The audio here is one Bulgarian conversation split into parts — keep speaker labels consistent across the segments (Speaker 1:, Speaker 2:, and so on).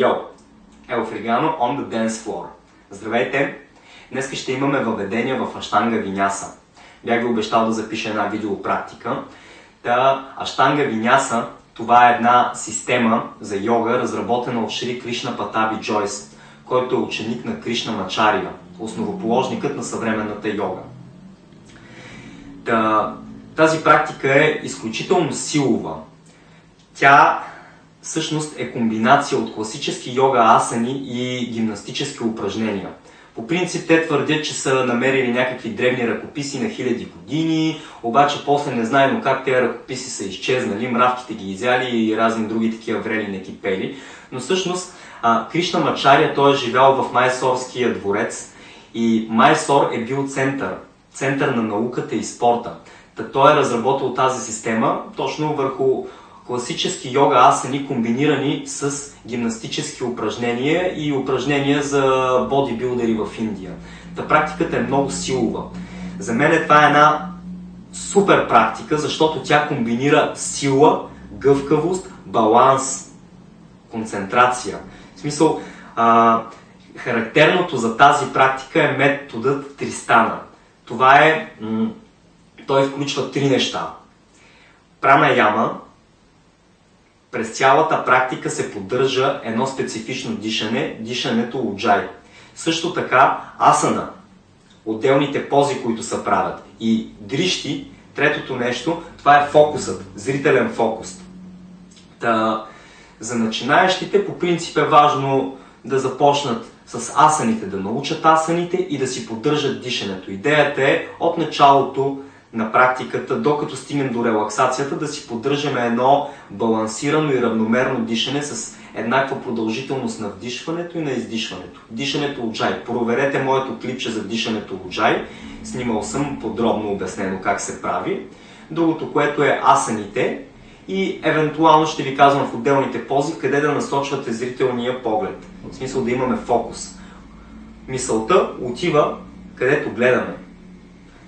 Speaker 1: Йо! Ел Фригано on the dance floor. Здравейте! Днес ще имаме въведение в Аштанга Виняса. Бях ви обещал да запиша една видеопрактика. Та Аштанга Виняса това е една система за йога, разработена от Шри Кришна Патаби Джойс, който е ученик на Кришна Мачария, основоположникът на съвременната йога. Та, тази практика е изключително силова. Тя всъщност е комбинация от класически йога асани и гимнастически упражнения. По принцип те твърдят, че са намерили някакви древни ръкописи на хиляди години, обаче после не знаем как тези ръкописи са изчезнали, мравките ги изяли и разни други такива врели некипели. Но всъщност Кришна Мачария той е живял в Майсорския дворец и Майсор е бил център, център на науката и спорта. Та той е разработил тази система точно върху класически йога асани, комбинирани с гимнастически упражнения и упражнения за бодибилдери в Индия. Та практиката е много силова. За мен това е една супер практика, защото тя комбинира сила, гъвкавост, баланс, концентрация. В смисъл, а, характерното за тази практика е методът Тристана. Това е, м- той включва три неща. Прана яма, през цялата практика се поддържа едно специфично дишане, дишането уджай. Също така асана, отделните пози, които се правят. И дрищи, третото нещо, това е фокусът, зрителен фокус. Та, за начинаещите по принцип е важно да започнат с асаните, да научат асаните и да си поддържат дишането. Идеята е от началото на практиката, докато стигнем до релаксацията, да си поддържаме едно балансирано и равномерно дишане с еднаква продължителност на вдишването и на издишването. Дишането Уджай. Проверете моето клипче за дишането Уджай. Снимал съм подробно обяснено как се прави. Другото, което е асаните и евентуално ще ви казвам в отделните пози, къде да насочвате зрителния поглед. В смисъл да имаме фокус. Мисълта отива където гледаме.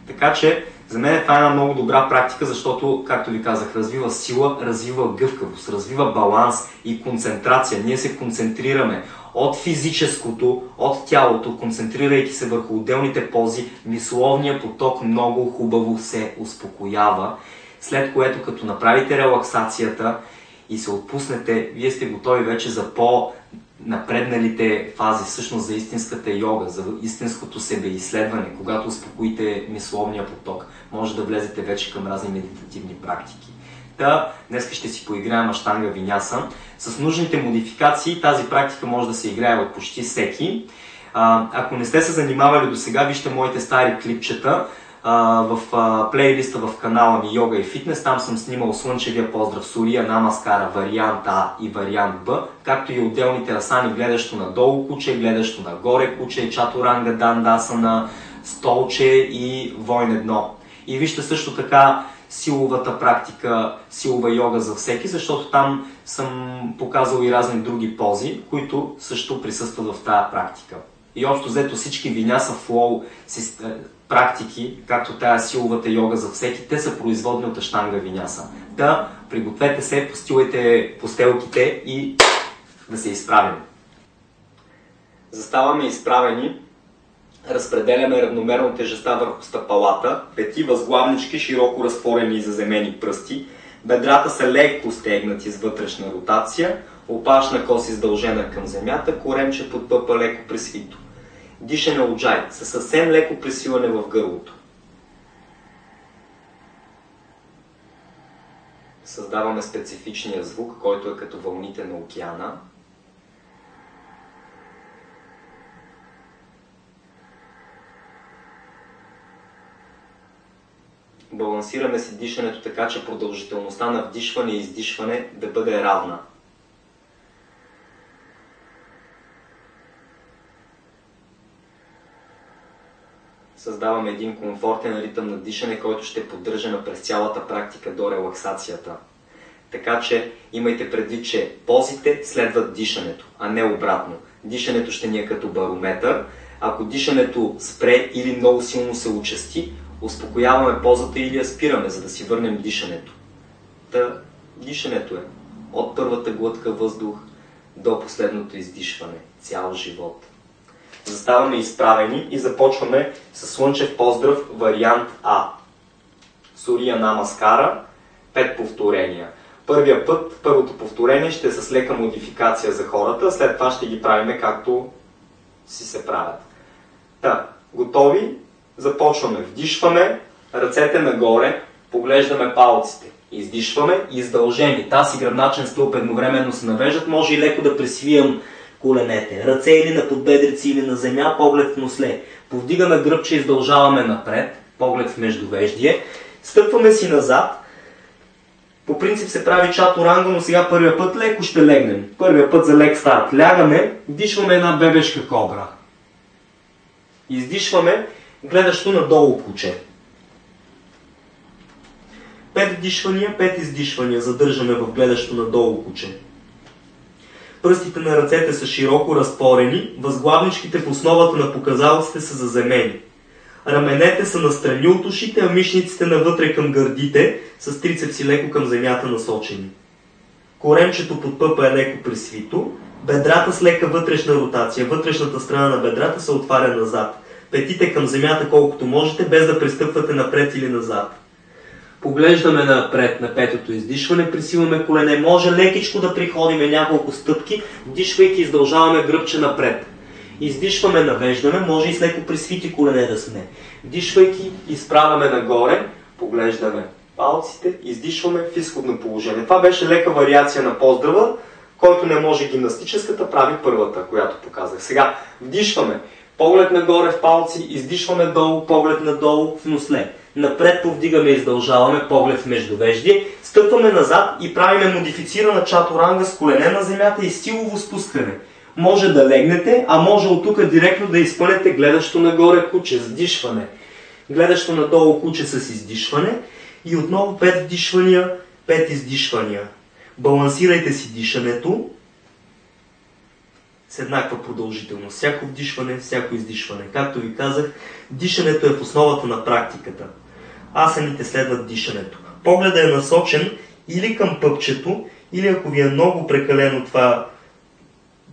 Speaker 1: Така че за мен това е една много добра практика, защото, както ви казах, развива сила, развива гъвкавост, развива баланс и концентрация. Ние се концентрираме от физическото, от тялото, концентрирайки се върху отделните пози, мисловният поток много хубаво се успокоява, след което като направите релаксацията и се отпуснете, вие сте готови вече за по напредналите фази, всъщност за истинската йога, за истинското себеизследване, когато успокоите мисловния поток, може да влезете вече към разни медитативни практики. Та, днес ще си поиграем Аштанга Виняса. С нужните модификации тази практика може да се играе от почти всеки. А, ако не сте се занимавали до сега, вижте моите стари клипчета в а, плейлиста в канала ми Йога и фитнес. Там съм снимал Слънчевия поздрав Сурия, Намаскара, вариант А и вариант Б, както и отделните асани, гледащо надолу куче, гледащо нагоре куче, чатуранга, дандасана, столче и войн едно. И вижте също така силовата практика, силова йога за всеки, защото там съм показал и разни други пози, които също присъстват в тази практика. И общо взето всички виня са флоу практики, както тая силовата йога за всеки, те са производни от Аштанга Виняса. Да, пригответе се, постилайте постелките и да се изправим. Заставаме изправени, разпределяме равномерно тежеста върху стъпалата, пети възглавнички широко разтворени и заземени пръсти, бедрата са леко стегнати с вътрешна ротация, опашна кос издължена към земята, коремче под пъпа леко пресвито дишане от джай, със съвсем леко пресилане в гърлото. Създаваме специфичния звук, който е като вълните на океана. Балансираме си дишането така, че продължителността на вдишване и издишване да бъде равна. Създаваме един комфортен ритъм на дишане, който ще поддържаме през цялата практика до релаксацията. Така че имайте предвид, че позите следват дишането, а не обратно. Дишането ще ни е като барометър. Ако дишането спре или много силно се участи, успокояваме позата или я спираме, за да си върнем дишането. Та, дишането е от първата глътка въздух до последното издишване, цял живот. Заставаме изправени и започваме с слънчев поздрав вариант А. Сурия Намаскара, 5 повторения. Първия път, първото повторение ще е с лека модификация за хората, след това ще ги правиме както си се правят. Та, готови? Започваме. Вдишваме, ръцете нагоре, поглеждаме палците. Издишваме, издължени. Тази гръбначен стълб едновременно се навеждат. Може и леко да пресвиям коленете. Ръце или на подбедрици или на земя, поглед в носле. Повдигаме гръбче, издължаваме напред, поглед в междувеждие. Стъпваме си назад. По принцип се прави чатуранга, но сега първия път леко ще легнем. Първия път за лек старт. Лягаме, дишваме една бебешка кобра. Издишваме, гледащо надолу куче. Пет вдишвания, пет издишвания задържаме в гледащо надолу куче. Пръстите на ръцете са широко разтворени, възглавничките в основата на показалците са заземени. Раменете са настрани от ушите, а мишниците навътре към гърдите, с трицепси леко към земята насочени. Коремчето под пъпа е леко присвито, бедрата с лека вътрешна ротация, вътрешната страна на бедрата се отваря назад. Петите към земята колкото можете, без да пристъпвате напред или назад. Поглеждаме напред на петото издишване, присиваме колене. Може лекичко да приходиме няколко стъпки, вдишвайки издължаваме гръбче напред. Издишваме, навеждаме, може и с леко присвити колене да сме. Вдишвайки, изправяме нагоре, поглеждаме палците, издишваме в изходно положение. Това беше лека вариация на поздрава, който не може гимнастическата, прави първата, която показах. Сега вдишваме, поглед нагоре в палци, издишваме долу, поглед надолу в носле. Напред повдигаме и издължаваме поглед в междувеждие, стъпваме назад и правиме модифицирана чатуранга с колене на земята и силово спускане. Може да легнете, а може от тук директно да изпълнете гледащо нагоре куче с дишване. Гледащо надолу куче с издишване и отново 5 вдишвания, 5 издишвания. Балансирайте си дишането с еднаква продължителност. Всяко вдишване, всяко издишване. Както ви казах, дишането е в основата на практиката. Асаните следват дишането. Погледът е насочен или към пъпчето, или ако ви е много прекалено това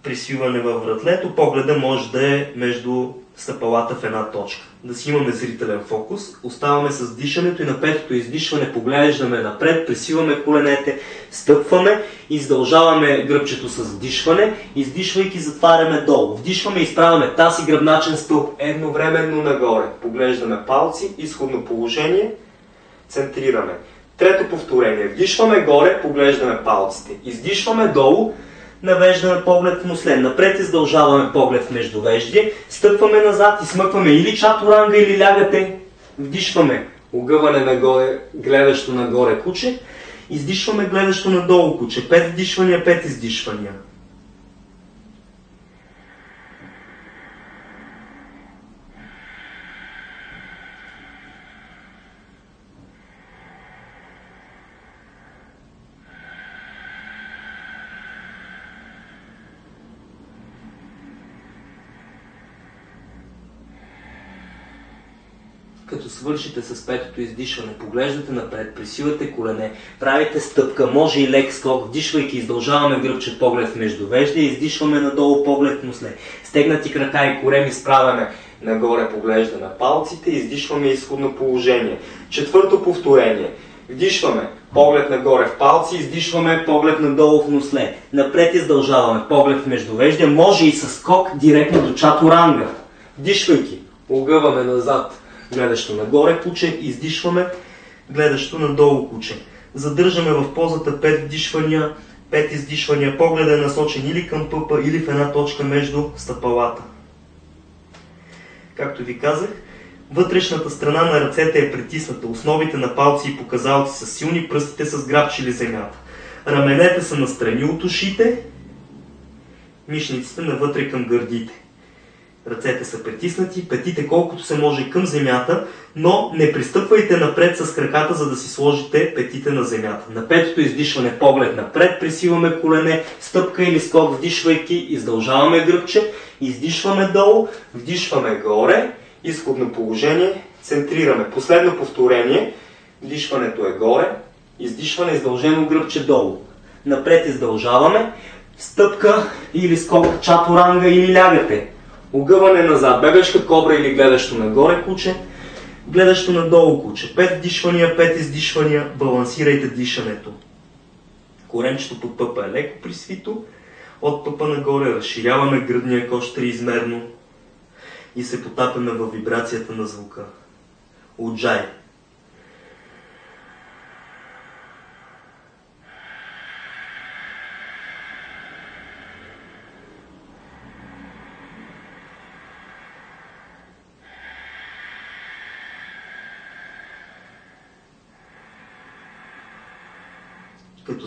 Speaker 1: присвиване във вратлето, погледа може да е между стъпалата в една точка. Да си имаме зрителен фокус, оставаме с дишането и на петото издишване поглеждаме напред, пресиваме коленете, стъпваме, издължаваме гръбчето с дишване, издишвайки затваряме долу. Вдишваме и изправяме тази гръбначен стълб едновременно нагоре. Поглеждаме палци, изходно положение, центрираме. Трето повторение. Вдишваме горе, поглеждаме палците. Издишваме долу, навеждаме поглед в муслен. Напред издължаваме поглед в междувеждие, стъпваме назад и смъкваме или чатуранга, или лягате. Вдишваме огъване нагоре, гледащо нагоре куче. Издишваме гледащо надолу куче. Пет вдишвания, пет издишвания. като свършите с петото издишване, поглеждате напред, присилате колене, правите стъпка, може и лек скок, вдишвайки, издължаваме гръбче поглед в междувеждие, издишваме надолу поглед носле. Стегнати крака и корем изправяме нагоре, поглеждаме палците, издишваме изходно положение. Четвърто повторение. Вдишваме, поглед нагоре в палци, издишваме поглед надолу в носле. Напред издължаваме поглед в междувеждие, може и с скок директно до чатуранга. Вдишвайки, огъваме назад, гледащо нагоре куче, издишваме, гледащо надолу куче. Задържаме в позата 5 вдишвания, 5 издишвания, погледа е насочен или към пъпа, или в една точка между стъпалата. Както ви казах, вътрешната страна на ръцете е притисната, основите на палци и показалци са силни, пръстите са сграбчили земята. Раменете са настрани от ушите, мишниците навътре към гърдите. Ръцете са притиснати, петите колкото се може към земята, но не пристъпвайте напред с краката, за да си сложите петите на земята. На петото издишване поглед напред, присиваме колене, стъпка или скок, вдишвайки, издължаваме гръбче, издишваме долу, вдишваме горе, изходно положение, центрираме. Последно повторение, вдишването е горе, издишване, издължено гръбче долу. Напред издължаваме, стъпка или скок, чатуранга или лягате. Огъване назад, бебешка кобра или гледащо нагоре куче, гледащо надолу куче. Пет дишвания, пет издишвания, балансирайте дишането. Коренчето под пъпа е леко присвито, от пъпа нагоре разширяваме гръдния кош триизмерно и се потапяме във вибрацията на звука. Уджай.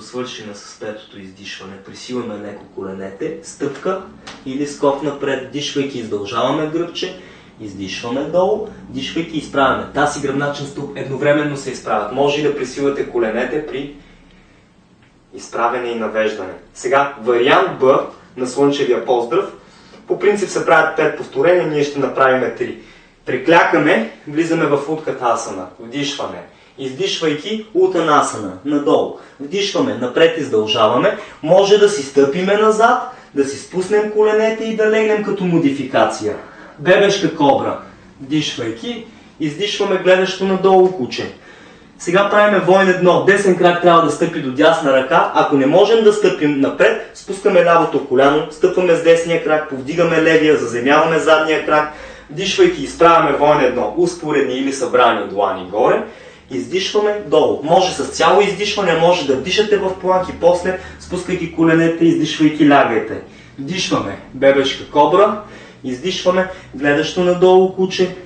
Speaker 1: Като с петото издишване, присиваме леко коленете, стъпка или скок напред, дишвайки издължаваме гръбче, издишваме долу, дишвайки изправяме. Тази гръбначен стълб едновременно се изправят. Може и да присилвате коленете при изправяне и навеждане. Сега, вариант Б на слънчевия поздрав. По принцип се правят 5 повторения, ние ще направим 3. Приклякаме, влизаме в утката асана, вдишване издишвайки утанасана, надолу. Вдишваме, напред издължаваме. Може да си стъпиме назад, да си спуснем коленете и да легнем като модификация. Бебешка кобра. Вдишвайки, издишваме гледащо надолу куче. Сега правиме войн едно. Десен крак трябва да стъпи до дясна ръка. Ако не можем да стъпим напред, спускаме лявото коляно, стъпваме с десния крак, повдигаме левия, заземяваме задния крак, дишвайки изправяме войн едно, успоредни или събрани длани горе Издишваме долу. Може с цяло издишване, може да дишате в планки, после спускайки коленете, издишвайки лягайте. Вдишваме бебешка кобра, издишваме гледащо надолу куче,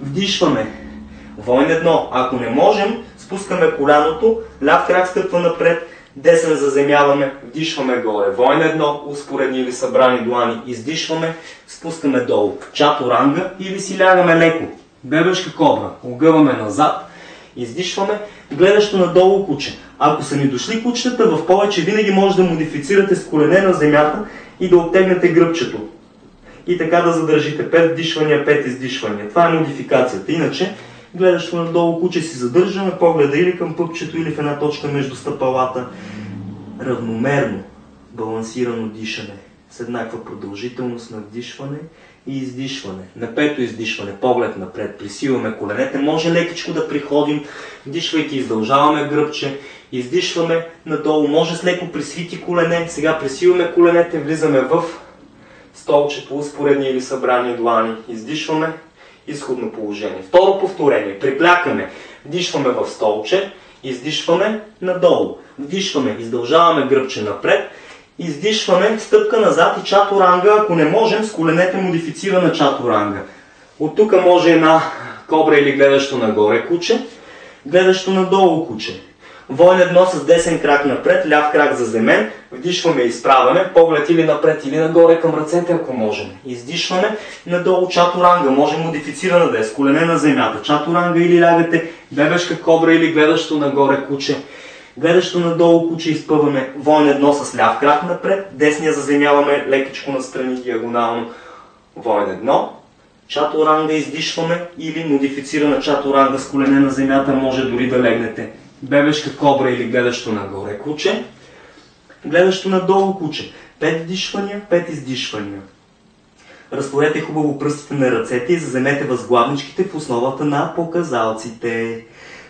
Speaker 1: вдишваме войн едно. Ако не можем, спускаме коляното, ляв крак стъпва напред, десен заземяваме, вдишваме горе. Войн едно, успоредни или събрани длани, издишваме, спускаме долу. Чато ранга или си лягаме леко. Бебешка кобра, огъваме назад, Издишваме, гледащо надолу куче. Ако са ни дошли кучетата в повече, винаги може да модифицирате с колене на земята и да оттегнете гръбчето. И така да задържите 5 дишвания, 5 издишвания. Това е модификацията. Иначе, гледащо надолу куче си задържаме погледа или към пъпчето, или в една точка между стъпалата. Равномерно, балансирано дишане с еднаква продължителност на вдишване и издишване. На пето издишване, поглед напред, присиваме коленете, може лекичко да приходим, вдишвайки, издължаваме гръбче, издишваме надолу, може с леко присвити колене, сега присиваме коленете, влизаме в столче по успоредни или събрани длани, издишваме, изходно положение. Второ повторение, приплякаме, вдишваме в столче, издишваме надолу, вдишваме, издължаваме гръбче напред, издишваме стъпка назад и чатуранга, ако не можем, с коленете модифицирана чатуранга. От тук може една кобра или гледащо нагоре куче, гледащо надолу куче. Войн едно с десен крак напред, ляв крак за земен, вдишваме и изправяме, поглед или напред или нагоре към ръцете, ако можем. Издишваме надолу чатуранга, може модифицирана да е с колене на земята. Чатуранга или лягате, бебешка кобра или гледащо нагоре куче. Гледащо надолу куче изпъваме войн едно с ляв крак напред, десния заземяваме лекичко настрани диагонално войн едно. Чатуранга издишваме или модифицирана чатуранга с колене на земята, може дори да легнете. Бебешка кобра или гледащо нагоре куче. Гледащо надолу куче. Пет дишвания, пет издишвания. Разтворете хубаво пръстите на ръцете и заземете възглавничките в основата на показалците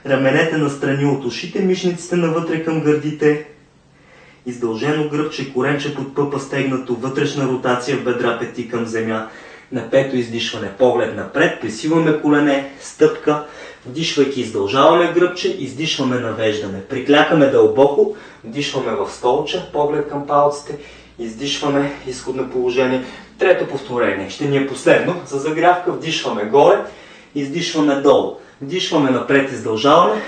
Speaker 1: раменете настрани от ушите, мишниците навътре към гърдите, издължено гръбче, коренче под пъпа стегнато, вътрешна ротация в бедра, пети към земя, на пето издишване, поглед напред, присиваме колене, стъпка, вдишвайки издължаваме гръбче, издишваме навеждане, приклякаме дълбоко, вдишваме в столче, поглед към палците, издишваме изходно положение. Трето повторение, ще ни е последно, за загрявка вдишваме горе, издишваме долу. Вдишваме напред, издължаваме.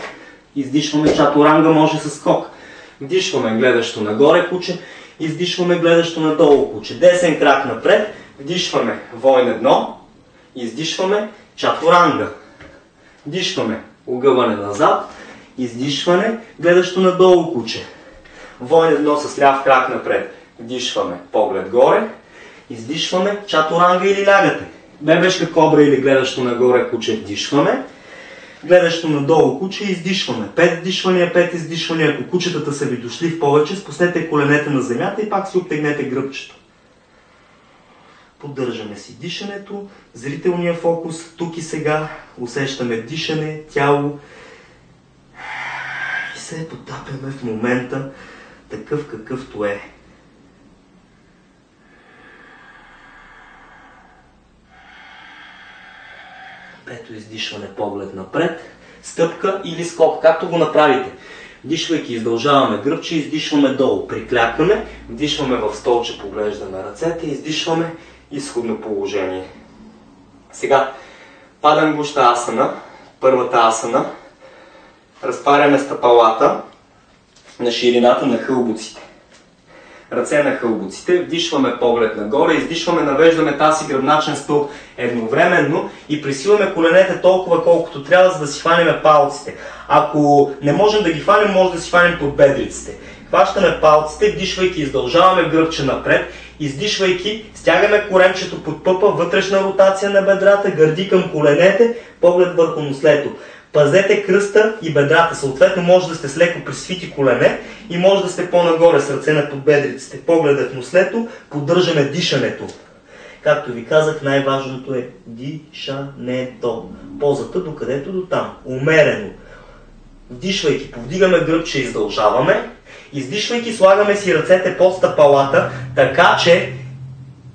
Speaker 1: Издишваме чатуранга, може с скок. Вдишваме гледащо нагоре куче. Издишваме гледащо надолу куче. Десен крак напред. Вдишваме войн едно. Издишваме чатуранга. Вдишваме огъване назад. Издишване гледащо надолу куче. Войн едно с ляв крак напред. Вдишваме поглед горе. Издишваме чатуранга или лягате. Бебешка кобра или гледащо нагоре куче вдишваме гледащо надолу куче и издишваме. Пет издишвания, пет издишвания. Ако кучетата са ви дошли в повече, спуснете коленете на земята и пак си обтегнете гръбчето. Поддържаме си дишането, зрителния фокус, тук и сега, усещаме дишане, тяло и се потапяме в момента такъв какъвто е. Пето издишване, поглед напред, стъпка или скок, както го направите. Вдишвайки, издължаваме гръбче, издишваме долу, приклякваме, вдишваме в столче, поглеждаме ръцете, издишваме, изходно положение. Сега, падам гуща асана, първата асана, разпаряме стъпалата на ширината на хълбуците ръце на хълбуците, вдишваме поглед нагоре, издишваме, навеждаме тази гръбначен стълб едновременно и присиваме коленете толкова колкото трябва, за да си хванеме палците. Ако не можем да ги хванем, може да си хванем под бедриците. Хващаме палците, вдишвайки, издължаваме гръбче напред, издишвайки, стягаме коремчето под пъпа, вътрешна ротация на бедрата, гърди към коленете, поглед върху нослето. Пазете кръста и бедрата. Съответно, може да сте с леко присвити колене и може да сте по-нагоре с ръце на подбедриците. Погледа в нослето, поддържаме дишането. Както ви казах, най-важното е дишането. Позата докъдето до там. Умерено. Вдишвайки, повдигаме гръбче, издължаваме. Издишвайки, слагаме си ръцете под стъпалата, така че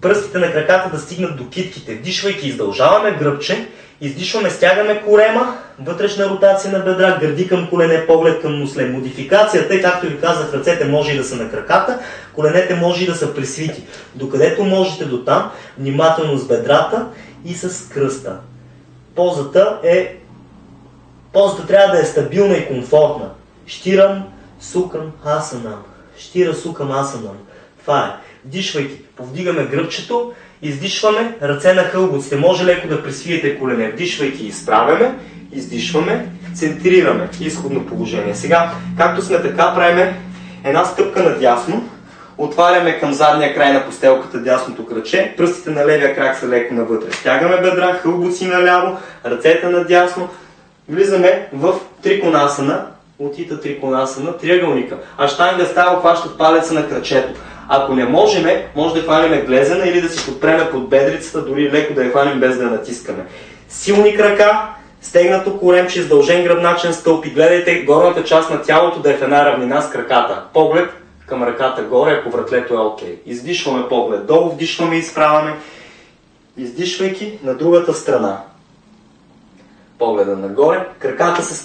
Speaker 1: пръстите на краката да стигнат до китките. Вдишвайки, издължаваме гръбче Издишваме, стягаме корема, вътрешна ротация на бедра, гърди към колене, поглед към носле. Модификацията е, както ви казах, ръцете може и да са на краката, коленете може и да са присвити. Докъдето можете до там, внимателно с бедрата и с кръста. Позата е... Позата трябва да е стабилна и комфортна. Штирам, сукам, асанам. Штира, сукам, асанам. Това е. Вдишвайки, повдигаме гръбчето, Издишваме ръце на хълбоците. Може леко да присвиете колене. Вдишвайки изправяме, издишваме, центрираме. Изходно положение. Сега, както сме така, правиме една стъпка надясно. Отваряме към задния край на постелката дясното кръче. Пръстите на левия крак са леко навътре. Стягаме бедра, хълбоци наляво, ръцете надясно. Влизаме в триконасана, отита триконасана, триъгълника. А штанга става хващат палеца на кръчето. Ако не можем, може да хванем глезена или да си подпреме под бедрицата, дори леко да я хванем без да я натискаме. Силни крака, стегнато коремче, издължен гръбначен стълб и гледайте горната част на тялото да е в една равнина с краката. Поглед към ръката горе, ако вратлето е окей. Okay. Издишваме поглед долу, вдишваме и изправяме. Издишвайки на другата страна. Погледа нагоре, краката са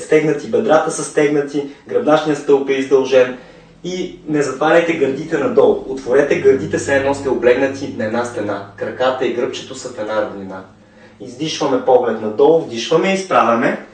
Speaker 1: стегнати, бедрата са стегнати, гръбначният стълб е издължен и не затваряйте гърдите надолу. Отворете гърдите, се едно сте облегнати на една стена. Краката и гръбчето са в една равнина. Издишваме поглед надолу, вдишваме и изправяме.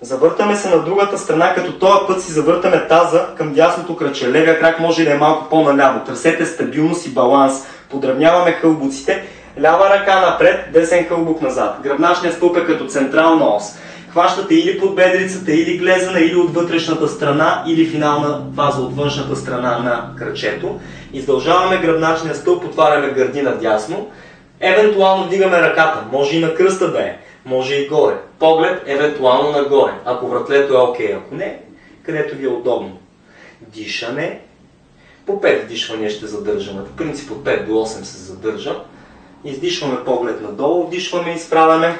Speaker 1: Завъртаме се на другата страна, като този път си завъртаме таза към дясното кръче. Левия крак може да е малко по-наляво. Търсете стабилност и баланс. Подравняваме хълбуците. Лява ръка напред, десен хълбук назад. Гръбначният стълб е като централна ос хващате или под бедрицата, или глезена, или от вътрешната страна, или финална фаза от външната страна на кръчето. Издължаваме гръбначния стълб, отваряме гърдина дясно. Евентуално вдигаме ръката, може и на кръста да е, може и горе. Поглед евентуално нагоре, ако вратлето е окей, okay. ако не, където ви е удобно. Дишане. По 5 вдишвания ще задържаме. По принцип от 5 до 8 се задържа. Издишваме поглед надолу, вдишваме, изправяме.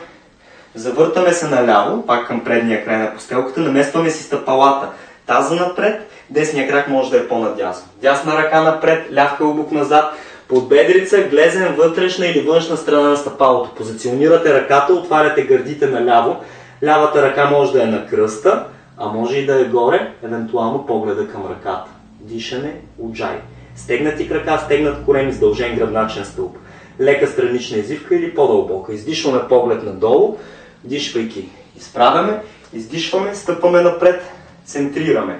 Speaker 1: Завъртаме се наляво, пак към предния край на постелката, наместваме си стъпалата. Таза напред, десния крак може да е по-надясно. Дясна ръка напред, ляв кълбук назад, под бедрица, глезен, вътрешна или външна страна на стъпалото. Позиционирате ръката, отваряте гърдите наляво. Лявата ръка може да е на кръста, а може и да е горе, евентуално погледа към ръката. Дишане, уджай. Стегнати крака, стегнат корем, издължен гръбначен стълб. Лека странична изивка или по-дълбока. Издишваме поглед надолу, Дишвайки, изправяме, издишваме, стъпваме напред, центрираме.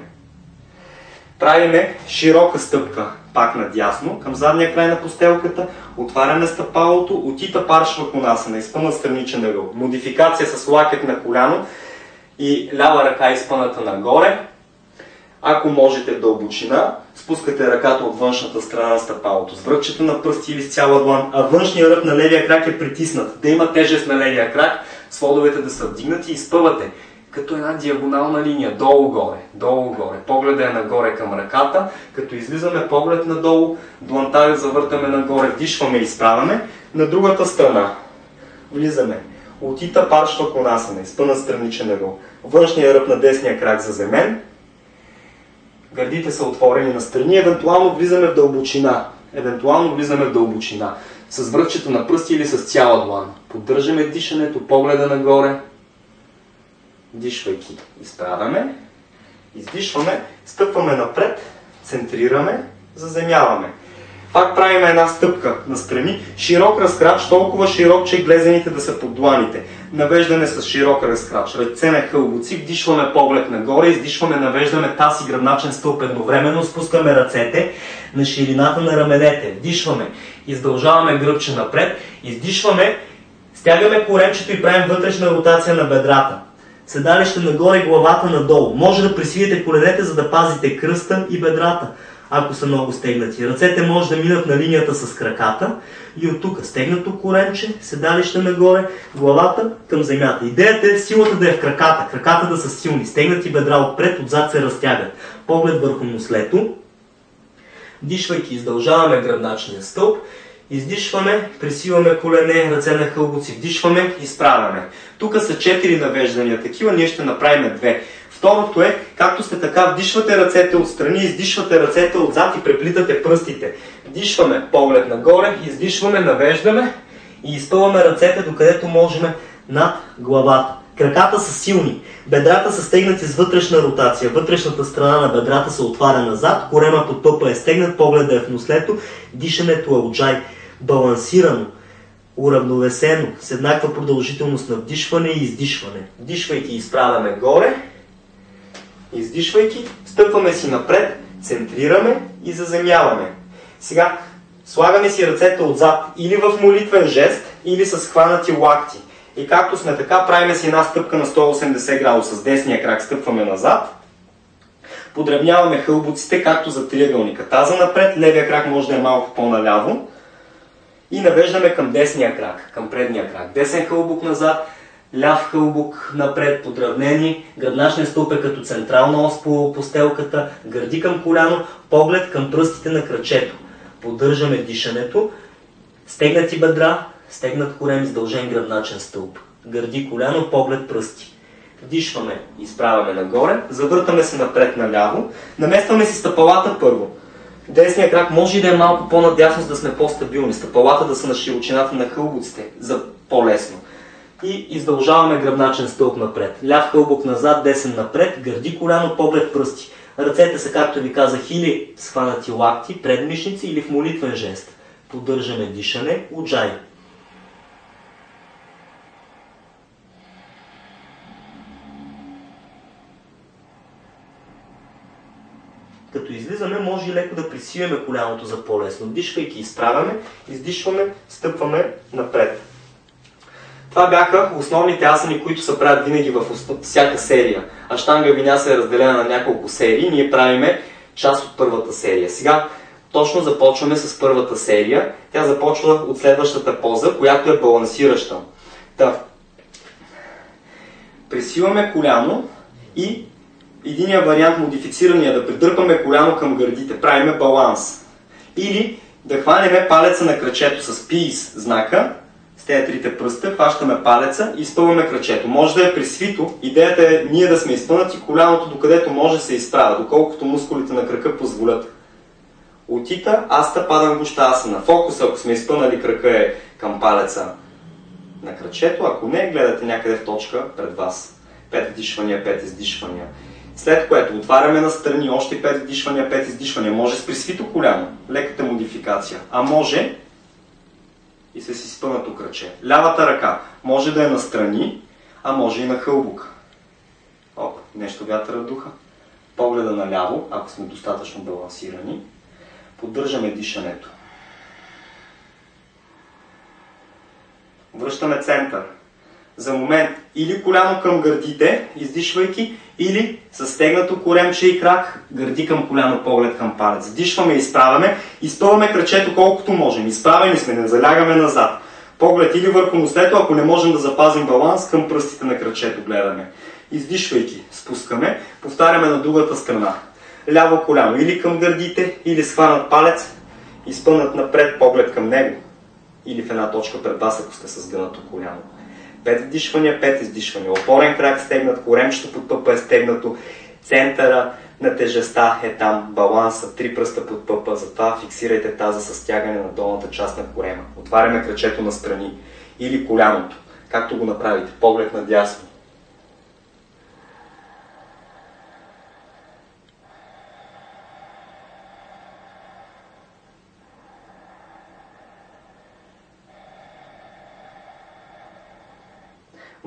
Speaker 1: Правиме широка стъпка, пак надясно, към задния край на постелката, отваряме стъпалото, отита паршва конаса на изпънат страничен ъгъл. Модификация с лакет на коляно и лява ръка изпъната нагоре. Ако можете в дълбочина, спускате ръката от външната страна на стъпалото с връбчето на пръсти или с цяла длан, а външния ръб на левия крак е притиснат. Да има тежест на левия крак, Сводовете да са вдигнати и изпъвате като една диагонална линия, долу-горе, долу-горе. Погледа е нагоре към ръката, като излизаме поглед надолу, дланта я завъртаме нагоре, вдишваме и изправяме. На другата страна влизаме. Отита паршва конасане, изпънат страничен ъгъл. Външния ръб на десния крак заземен. Гърдите са отворени на страни, евентуално влизаме в дълбочина. Евентуално влизаме в дълбочина. С връхчето на пръсти или с цяла длан. Поддържаме дишането, погледа нагоре, Дишвайки, изправяме, издишваме, стъпваме напред, центрираме, заземяваме. Пак правим една стъпка настрани, широк разкрач, толкова широк, че глезените да са под дланите. Навеждане с широк разкрач, ръце на хълбоци, вдишваме поглед нагоре, издишваме, навеждаме таз и гръбначен стълб едновременно, спускаме ръцете на ширината на раменете, вдишваме, издължаваме гръбче напред, издишваме, стягаме коремчето и правим вътрешна ротация на бедрата седалище нагоре, главата надолу. Може да присвиете коленете, за да пазите кръста и бедрата, ако са много стегнати. Ръцете може да минат на линията с краката и от тук стегнато коленче, седалище нагоре, главата към земята. Идеята е силата да е в краката, краката да са силни, стегнати бедра отпред, отзад се разтягат. Поглед върху нослето. Дишвайки, издължаваме гръбначния стълб Издишваме, пресиваме колене, ръце на хълбоци, вдишваме, изправяме. Тук са четири навеждания, такива ние ще направим две. Второто е, както сте така, вдишвате ръцете отстрани, издишвате ръцете отзад и преплитате пръстите. Вдишваме поглед нагоре, издишваме, навеждаме и изпълваме ръцете докъдето можем над главата. Краката са силни, бедрата са стегнати с вътрешна ротация, вътрешната страна на бедрата се отваря назад, корема под топа е стегнат, погледа е в нослето, дишането е отжай балансирано, уравновесено, с еднаква продължителност на вдишване и издишване. Вдишвайки изправяме горе, издишвайки, стъпваме си напред, центрираме и заземяваме. Сега слагаме си ръцете отзад или в молитвен жест, или с хванати лакти. И както сме така, правиме си една стъпка на 180 градуса. С десния крак стъпваме назад, подравняваме хълбоците, както за триъгълника. Таза напред, левия крак може да е малко по-наляво и навеждаме към десния крак, към предния крак. Десен хълбук назад, ляв хълбук напред, подравнени, гръбначният стълб е като централна ос по постелката, гърди към коляно, поглед към пръстите на кръчето. Поддържаме дишането, стегнати бедра, стегнат корем, издължен гръбначен стълб. Гърди коляно, поглед пръсти. Вдишваме, изправяме нагоре, завъртаме се напред-наляво, наместваме си стъпалата първо. Десния крак може и да е малко по-надясно, за да сме по-стабилни. Стъпалата да са на широчината на хълбоците, за по-лесно. И издължаваме гръбначен стълб напред. Ляв хълбок назад, десен напред, гърди коляно, поглед пръсти. Ръцете са, както ви казах, или схванати лакти, предмишници или в молитвен жест. Поддържаме дишане, уджай. Като излизаме, може и леко да присиваме коляното за по-лесно. Дишвайки, изправяме, издишваме, стъпваме напред. Това бяха основните асани, които се правят винаги в всяка серия. Аштанга виняса е разделена на няколко серии. Ние правиме част от първата серия. Сега точно започваме с първата серия. Тя започва от следващата поза, която е балансираща. Та, пресиваме коляно и единия вариант, модифицирания, да придърпаме коляно към гърдите, правиме баланс. Или да хванеме палеца на кръчето с пис знака, с тези трите пръста, хващаме палеца и изпълваме кръчето. Може да е при свито, идеята е ние да сме изпънати коляното, докъдето може да се изправя, доколкото мускулите на кръка позволят. Отита, аста, падам гуща асана. Фокус, ако сме изпънали кръка е към палеца на кръчето, ако не, гледате някъде в точка пред вас. Пет вдишвания, пет издишвания. След което отваряме на страни още 5 вдишвания, 5 издишвания. Може с присвито коляно, леката модификация. А може и с изпънато кръче. Лявата ръка може да е на страни, а може и на хълбук. Оп, нещо вятъра духа. Погледа наляво, ако сме достатъчно балансирани. Поддържаме дишането. Връщаме център за момент или коляно към гърдите, издишвайки, или с стегнато коремче и крак, гърди към коляно, поглед към палец. Дишваме изправяме, изпълваме кръчето колкото можем. Изправени сме, не залягаме назад. Поглед или върху нослето, ако не можем да запазим баланс, към пръстите на кръчето гледаме. Издишвайки, спускаме, повтаряме на другата страна. Ляво коляно или към гърдите, или схванат палец, изпънат напред поглед към него. Или в една точка пред вас, ако сте с гънато коляно. Пет вдишвания, пет издишвания. Опорен крак стегнат, коремчето под пъпа е стегнато, центъра на тежеста е там, баланса, три пръста под пъпа, затова фиксирайте таза с стягане на долната част на корема. Отваряме кръчето на страни или коляното, както го направите, поглед на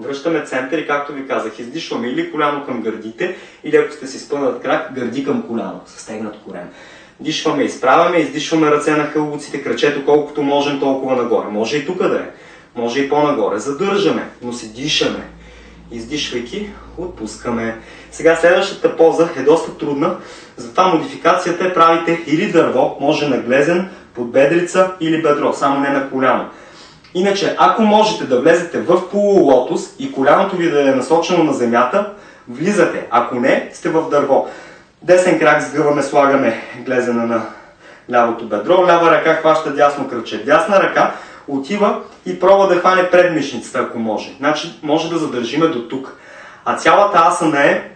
Speaker 1: Връщаме център и както ви казах, издишваме или коляно към гърдите, или ако сте си спънат крак, гърди към коляно, с стегнат корем. Дишваме, изправяме, издишваме ръце на хълбуците, кръчето колкото можем толкова нагоре. Може и тук да е, може и по-нагоре. Задържаме, но си дишаме. Издишвайки, отпускаме. Сега следващата поза е доста трудна, затова модификацията е правите или дърво, може на глезен, под бедрица или бедро, само не на коляно. Иначе, ако можете да влезете в полулотос и коляното ви да е насочено на земята, влизате. Ако не, сте в дърво. Десен крак сгъваме, слагаме глезена на лявото бедро, лява ръка хваща дясно кръче. Дясна ръка отива и пробва да хване предмишницата, ако може. Значи може да задържиме до тук. А цялата асана е,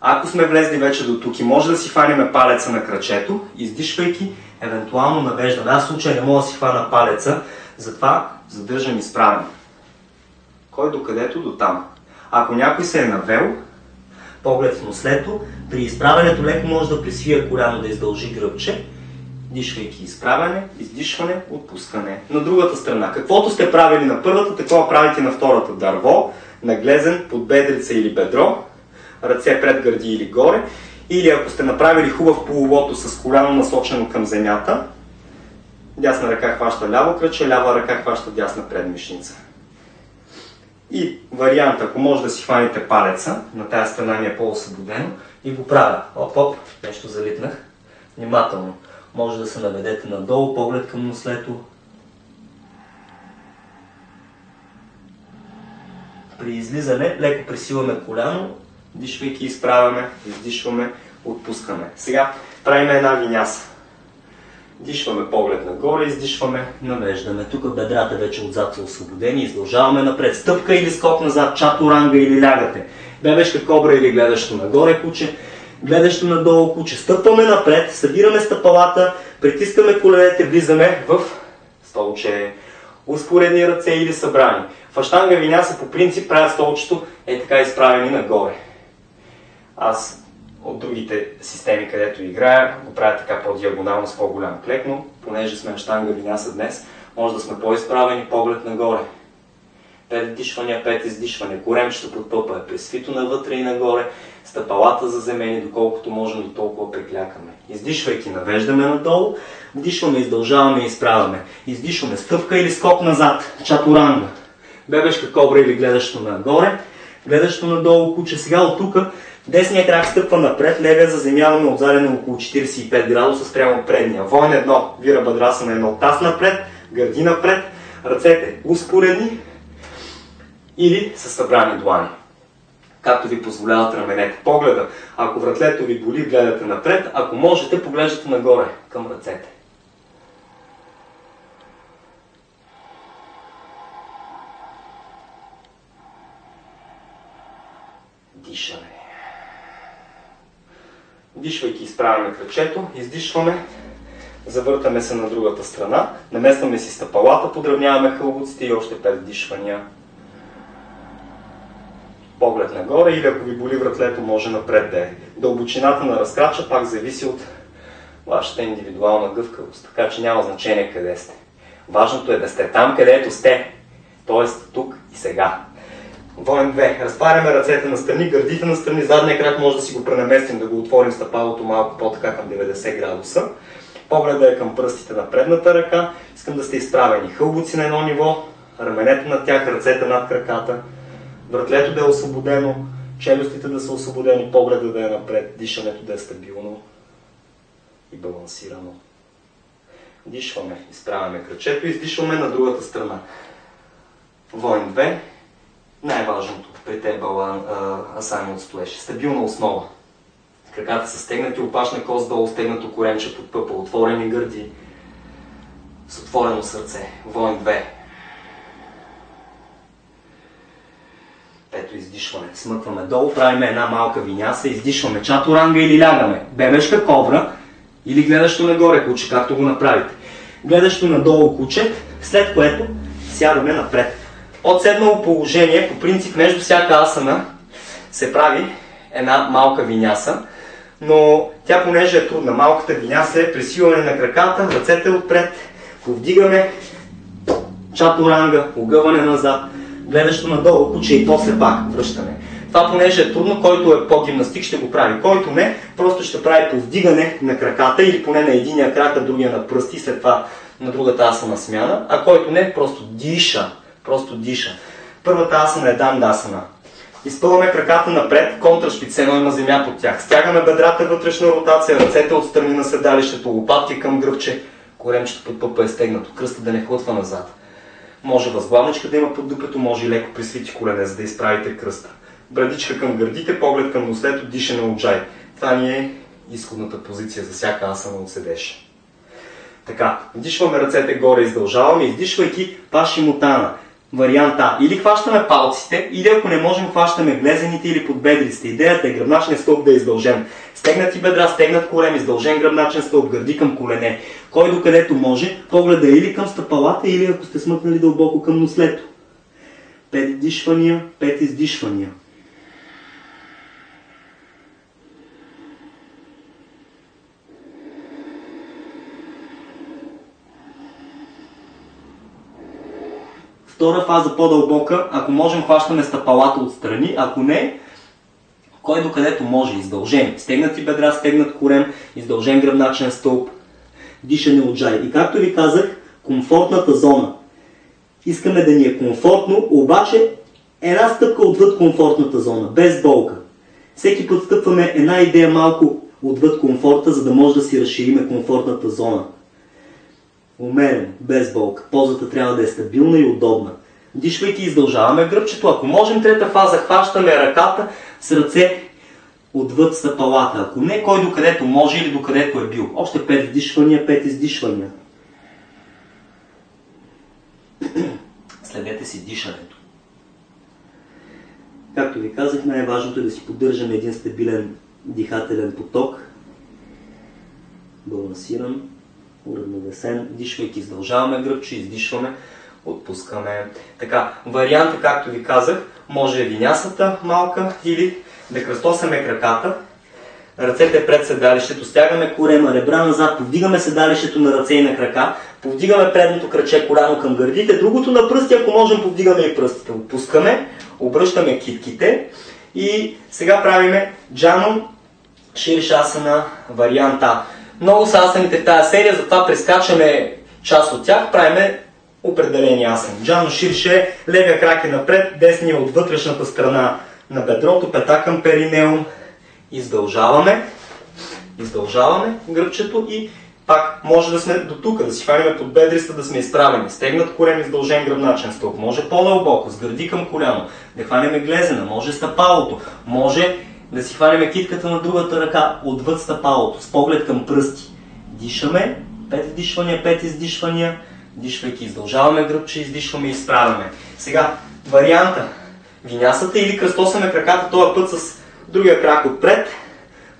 Speaker 1: ако сме влезли вече до тук и може да си хванеме палеца на кръчето, издишвайки, евентуално навеждаме. Аз случай не мога да си хвана палеца, затова задържам изправен. Кой докъдето до там. Ако някой се е навел, поглед в нослето, при изправенето леко може да присвия коляно да издължи гръбче, дишвайки изправяне, издишване, отпускане. На другата страна, каквото сте правили на първата, такова правите на втората. Дърво, наглезен, под бедрица или бедро, ръце пред гърди или горе. Или ако сте направили хубав полувото с коляно насочено към земята, Дясна ръка хваща ляво кръче, лява ръка хваща дясна предмишница. И вариант, ако може да си хванете палеца, на тази страна ми е по-освободено, и го правя. Оп, оп, нещо залитнах. Внимателно. Може да се наведете надолу, поглед към нослето. При излизане леко пресиваме коляно, дишвайки изправяме, издишваме, отпускаме. Сега правим една виняса. Дишваме поглед нагоре, издишваме, навеждаме. Тук бедрата вече отзад са освободени, издължаваме напред. Стъпка или скок назад, чатуранга или лягате. Бебешка кобра или гледащо нагоре куче, гледащо надолу куче. Стъпваме напред, събираме стъпалата, притискаме коленете, влизаме в столче. Успоредни ръце или събрани. В аштанга виняса по принцип правят столчето е така изправени нагоре. Аз от другите системи, където играя, го правя така по-диагонално с по-голям клек, но понеже сме на штанга виняса днес, може да сме по-изправени, поглед нагоре. Пет дишвания, пет издишвания. Коремчето под пъпа е пресвито навътре и нагоре, стъпалата заземени, доколкото можем до толкова приклякаме. Издишвайки, навеждаме надолу, вдишваме, издължаваме и изправяме. Издишваме стъпка или скок назад, чатуранга. Бебешка кобра или гледащо нагоре, гледащо надолу куче. Сега от тук Десният крак стъпва напред, левия заземяваме отзаден около 45 градуса спрямо предния. Войн едно, вира бадраса на едно, таз напред, гърди напред, ръцете успоредни или с събрани длани. Както ви позволяват раменете. Погледа, ако вратлето ви боли, гледате напред, ако можете, поглеждате нагоре към ръцете. Дишане. Дишвайки изправяме кръчето, издишваме, завъртаме се на другата страна, наместваме си стъпалата, подравняваме хълбуците и още пет дишвания. Поглед нагоре или ако ви боли вратлето, може напред да е. Дълбочината на разкрача пак зависи от вашата индивидуална гъвкавост, така че няма значение къде сте. Важното е да сте там, където сте, т.е. тук и сега. Воен 2. Разпаряме ръцете на страни, гърдите на страни, задния крак може да си го пренаместим, да го отворим стъпалото малко по-така към 90 градуса. Погледа е към пръстите на предната ръка. Искам да сте изправени. Хълбуци на едно ниво, раменете над тях, ръцете над краката, вратлето да е освободено, челюстите да са освободени, погледа да е напред, дишането да е стабилно и балансирано. Дишваме, изправяме кръчето и издишваме на другата страна. Войн 2. Най-важното при те балан, асани от стоеж. Стабилна основа. Краката са стегнати, опашна кост долу, стегнато коремче под пъпа, отворени гърди, с отворено сърце. Войн 2. Ето издишване. Смъкваме долу, правиме една малка виняса, издишваме чатуранга или лягаме. Бебешка кобра или гледащо нагоре куче, както го направите. Гледащо надолу куче, след което сядаме напред. От седнало положение, по принцип между всяка асана се прави една малка виняса, но тя понеже е трудна. Малката виняса е пресилване на краката, ръцете отпред, повдигаме чатуранга, огъване назад, гледащо надолу куче и после пак връщаме. Това понеже е трудно, който е по-гимнастик ще го прави. Който не, просто ще прави повдигане на краката или поне на единия крак, а другия на пръсти, след това на другата асана смяна, а който не, просто диша. Просто диша. Първата асана е дандасана. Изпълваме краката напред, контрашпицено има земя под тях. Стягаме бедрата вътрешна ротация, ръцете от страни на седалището, лопатки към гръбче, коремчето под пъпа е стегнато, кръста да не хлътва назад. Може възглавничка да има под дупето, може и леко присвити колене, за да изправите кръста. Брадичка към гърдите, поглед към нослето, дишане от джай. Това ни е изходната позиция за всяка асана от седеш. Така, вдишваме ръцете горе, издължаваме, издишвайки паши мутана. Вариант А. Или хващаме палците, или ако не можем, хващаме глезените или подбедриците. Идеята е гръбначният стълб да е издължен. Стегнати бедра, стегнат корем, издължен гръбначен стълб, гърди към колене. Кой докъдето може, погледа или към стъпалата, или ако сте смъкнали дълбоко към нослето. Пет дишвания, пет издишвания. Втора фаза по-дълбока, ако можем хващаме стъпалата отстрани, ако не, кой докъдето може, издължен. Стегнати бедра, стегнат корем, издължен гръбначен стълб, дишане от жай. И както ви казах, комфортната зона. Искаме да ни е комфортно, обаче една стъпка отвъд комфортната зона, без болка. Всеки път стъпваме една идея малко отвъд комфорта, за да може да си разшириме комфортната зона умерено, без болка. Позата трябва да е стабилна и удобна. Дишвайки издължаваме гръбчето. Ако можем трета фаза, хващаме ръката с ръце отвъд стъпалата. Ако не, кой докъдето може или докъдето е бил. Още пет вдишвания, пет издишвания. Следете си дишането. Както ви казах, най-важното е да си поддържаме един стабилен дихателен поток, балансиран, уравновесен, дишвайки, издължаваме гръбче, издишваме, отпускаме. Така, варианта, както ви казах, може винясата малка или да кръстосаме краката, ръцете пред седалището, стягаме корема, ребра назад, повдигаме седалището на ръце и на крака, повдигаме предното кръче коляно към гърдите, другото на пръсти, ако можем, повдигаме и пръстите. Отпускаме, обръщаме китките и сега правиме джано ширишасана варианта. Много са асаните в тази серия, затова прескачаме част от тях, правиме определени асани. Джано Ширше, левия крак е напред, десния от вътрешната страна на бедрото, пета към перинеум. Издължаваме, издължаваме гръбчето и пак може да сме до тук, да си хванем под бедриста, да сме изправени. Стегнат корем, издължен гръбначен стълб. Може по-дълбоко, с гърди към коляно. Да хванеме глезена, може стъпалото, може да си хванеме китката на другата ръка отвъд стъпалото, с поглед към пръсти. Дишаме, пет вдишвания, пет издишвания, дишвайки издължаваме гръбче, издишваме и изправяме. Сега, варианта. Винясата или кръстосаме краката този път с другия крак отпред,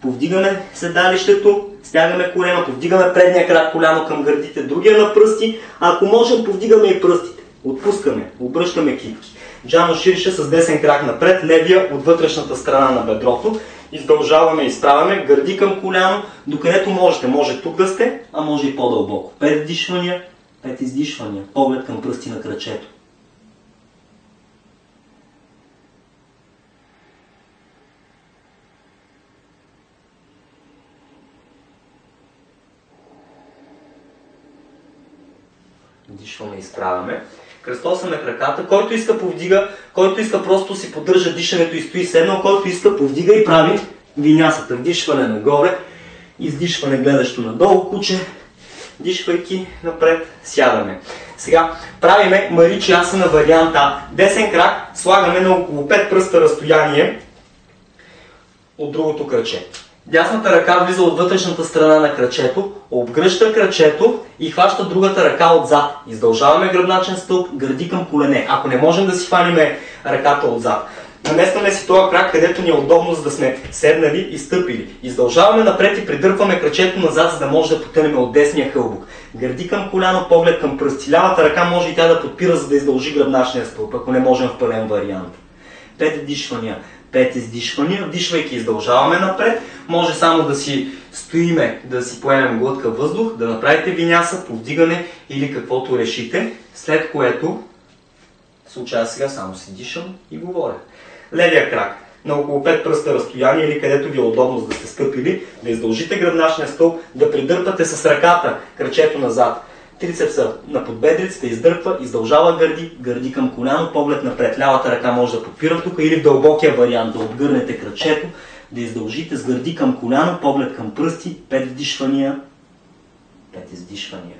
Speaker 1: повдигаме седалището, стягаме колена, повдигаме предния крак коляно към гърдите, другия на пръсти, а ако можем, повдигаме и пръстите. Отпускаме, обръщаме китки. Джано ширше с десен крак напред, левия от вътрешната страна на бедрото. Издължаваме, изправяме, гърди към коляно, докъдето можете. Може тук да сте, а може и по-дълбоко. Пет вдишвания, пет издишвания, поглед към пръсти на кръчето. Дишваме, изправяме кръстосаме краката, който иска повдига, който иска просто си поддържа дишането и стои седнал, който иска повдига и прави винясата, вдишване нагоре, издишване гледащо надолу, куче, дишвайки напред, сядаме. Сега правиме Маричи на варианта. Десен крак слагаме на около 5 пръста разстояние от другото кръче. Дясната ръка влиза от вътрешната страна на кръчето, обгръща кръчето и хваща другата ръка отзад. Издължаваме гръбначен стълб, гърди към колене. Ако не можем да си хванем ръката отзад, наместваме си този крак, където ни е удобно, за да сме седнали и стъпили. Издължаваме напред и придърпваме кръчето назад, за да може да потънем от десния хълбок. Гърди към коляно, поглед към пръсти. Лявата ръка може и тя да подпира, за да издължи гръбначния стълб, ако не можем в пълен вариант. Пет дишвания. Пет издишвания. Вдишвайки издължаваме напред. Може само да си стоиме, да си поемем глътка въздух, да направите виняса, повдигане или каквото решите, след което случая сега само си дишам и говоря. Левия крак на около 5 пръста разстояние или където ви е удобно да сте стъпили, да издължите гръбначния стълб, да придърпате с ръката кръчето назад. Трицепса на подбедрицата издърпва, издължава гърди, гърди към коляно, поглед напред. Лявата ръка може да подпира тук или в дълбокия вариант да обгърнете кръчето, да издължите с гърди към коляно, поглед към пръсти, пет вдишвания, пет издишвания.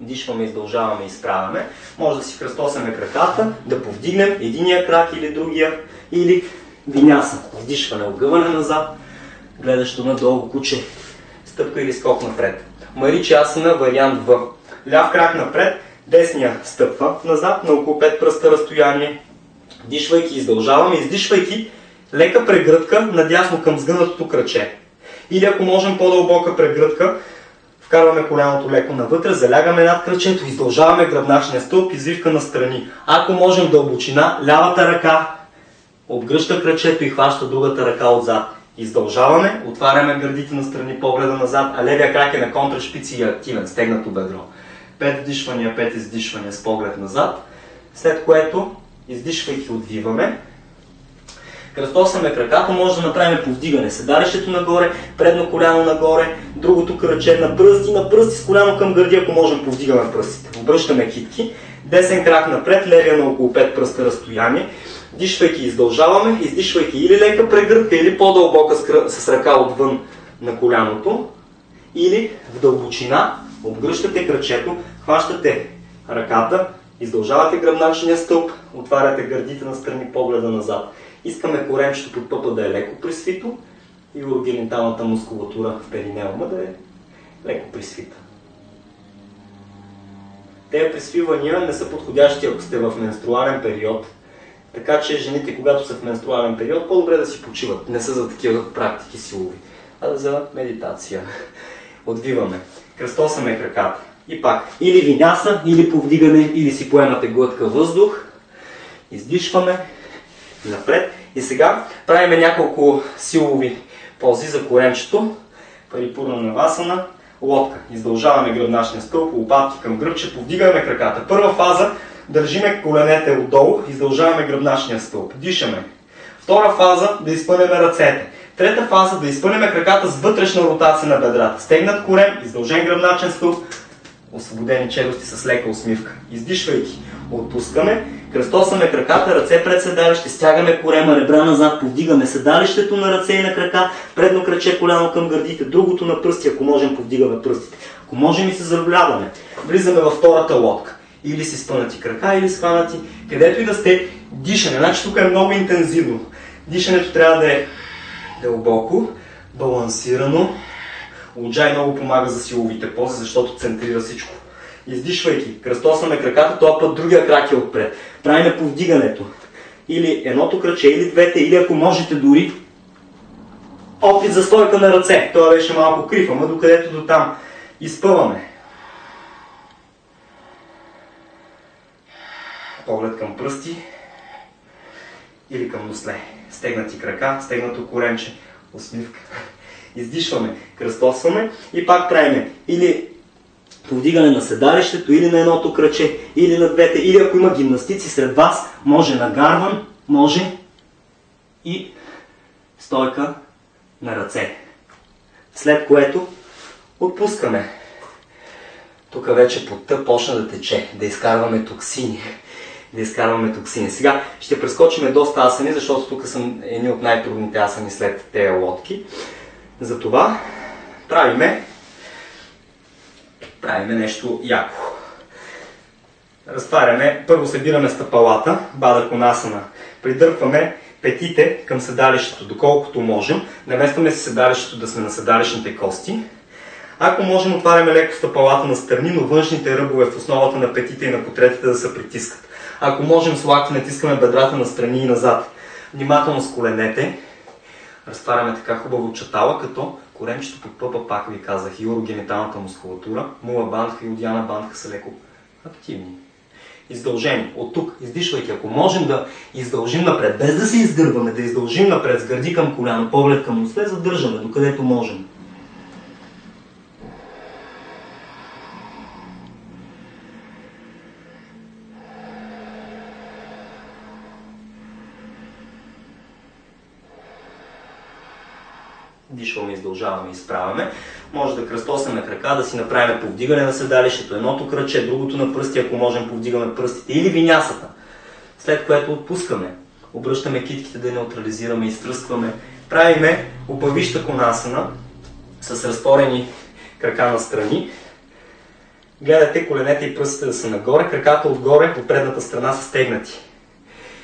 Speaker 1: Дишваме, издължаваме, изправяме. Може да си кръстосаме краката, да повдигнем единия крак или другия, или виняса. Вдишване, отгъване назад, гледащо надолу куче, стъпка или скок напред. Маричи асана, вариант В. Ляв крак напред, десния стъпва назад на около 5 пръста разстояние. Дишвайки, издължаваме, издишвайки лека прегръдка надясно към сгънатото кръче. Или ако можем по-дълбока прегръдка, Вкарваме коляното леко навътре, залягаме над кръчето, издължаваме гръбначния стълб, извивка на страни. Ако можем дълбочина, лявата ръка обгръща кръчето и хваща другата ръка отзад. Издължаваме, отваряме гърдите на страни, погледа назад, а левия крак е на контрашпици и е активен, стегнато бедро. Пет вдишвания, пет издишвания с поглед назад, след което, издишвайки, отвиваме, Кръстосаме краката, може да направим повдигане. Седалището нагоре, предно коляно нагоре, другото кръче на пръсти, на пръсти с коляно към гърди, ако можем повдигаме пръстите. Обръщаме китки, десен крак напред, левия на около 5 пръста разстояние. Дишвайки издължаваме, издишвайки или лека прегръдка, или по-дълбока с ръка отвън на коляното, или в дълбочина, обгръщате кръчето, хващате ръката, издължавате гръбначния стълб, отваряте гърдите на страни, погледа назад. Искаме коремчето под пъпа да е леко присвито и урогениталната мускулатура в перинеума да е леко присвита. Те присвивания не са подходящи, ако сте в менструален период. Така че жените, когато са в менструален период, по-добре да си почиват. Не са за такива практики силови, а за медитация. Отвиваме. Кръстосаме краката. И пак, или виняса, или повдигане, или си поемате глътка въздух. Издишваме, напред. И сега правиме няколко силови пози за коремчето. Парипурна навасана, лодка. Издължаваме гръбначния стълб, лопатки към гръбче, повдигаме краката. Първа фаза, държиме коленете отдолу, издължаваме гръбначния стълб. Дишаме. Втора фаза, да изпънеме ръцете. Трета фаза, да изпънеме краката с вътрешна ротация на бедрата. Стегнат корем, издължен гръбначен стълб, освободени челюсти с лека усмивка. Издишвайки, отпускаме, кръстосаме краката, ръце пред седалище, стягаме корема, ребра назад, повдигаме седалището на ръце и на крака, предно кръче коляно към гърдите, другото на пръсти, ако можем повдигаме пръстите. Ако можем и се заробляваме. Влизаме във втората лодка. Или си спънати крака, или схванати, където и да сте, дишане. Значи тук е много интензивно. Дишането трябва да е дълбоко, балансирано. Уджай много помага за силовите пози, защото центрира всичко издишвайки, кръстосваме краката, този път другия крак е отпред. Правиме повдигането. Или едното кръче, или двете, или ако можете дори опит за стойка на ръце. Това беше малко крив, ама докъдето до там изпъваме. Поглед към пръсти или към носле. Стегнати крака, стегнато коренче, усмивка. Издишваме, кръстосваме и пак правиме или повдигане на седалището или на едното кръче, или на двете, или ако има гимнастици сред вас, може нагарван, може и стойка на ръце. След което отпускаме. Тук вече потта почна да тече, да изкарваме токсини. Да изкарваме токсини. Сега ще прескочим доста асани, защото тук са едни от най-трудните асани след тези лодки. Затова правиме, правиме нещо яко. Разтваряме, първо събираме стъпалата, бада конасана. Придърпваме петите към седалището, доколкото можем. Наместваме се седалището да сме на седалищните кости. Ако можем, отваряме леко стъпалата на страни, но външните ръбове в основата на петите и на потретите да се притискат. Ако можем, с лакти натискаме бедрата на страни и назад. Внимателно с коленете. Разтваряме така хубаво чатала, като коремчето под пъпа, пак ви казах, и урогениталната мускулатура, мула бандха и одиана бандха са леко активни. Издължени. От тук, издишвайки, ако можем да издължим напред, без да се изгърваме, да издължим напред с гърди към коляно, поглед към носле, задържаме докъдето можем. Дишваме, издължаваме, изправяме. Може да кръстосаме крака, да си направим повдигане на седалището, едното кръче, другото на пръсти, ако можем повдигаме пръстите или винясата. След което отпускаме. Обръщаме китките да неутрализираме, изтръскваме. Правиме опавища конасана с разтворени крака на страни. Гледате коленете и пръстите да са нагоре, краката отгоре, от предната страна са стегнати.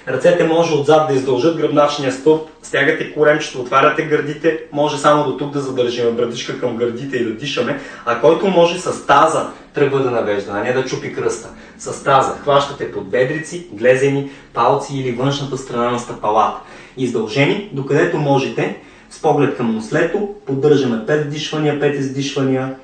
Speaker 1: Ръцете може отзад да издължат гръбначния стълб, стягате коремчето, отваряте гърдите, може само до тук да задържим брадичка към гърдите и да дишаме, а който може с таза тръгва да навежда, а не да чупи кръста. С таза хващате под бедрици, глезени, палци или външната страна на стъпалата. Издължени, докъдето можете, с поглед към нослето, поддържаме 5 дишвания, 5 издишвания,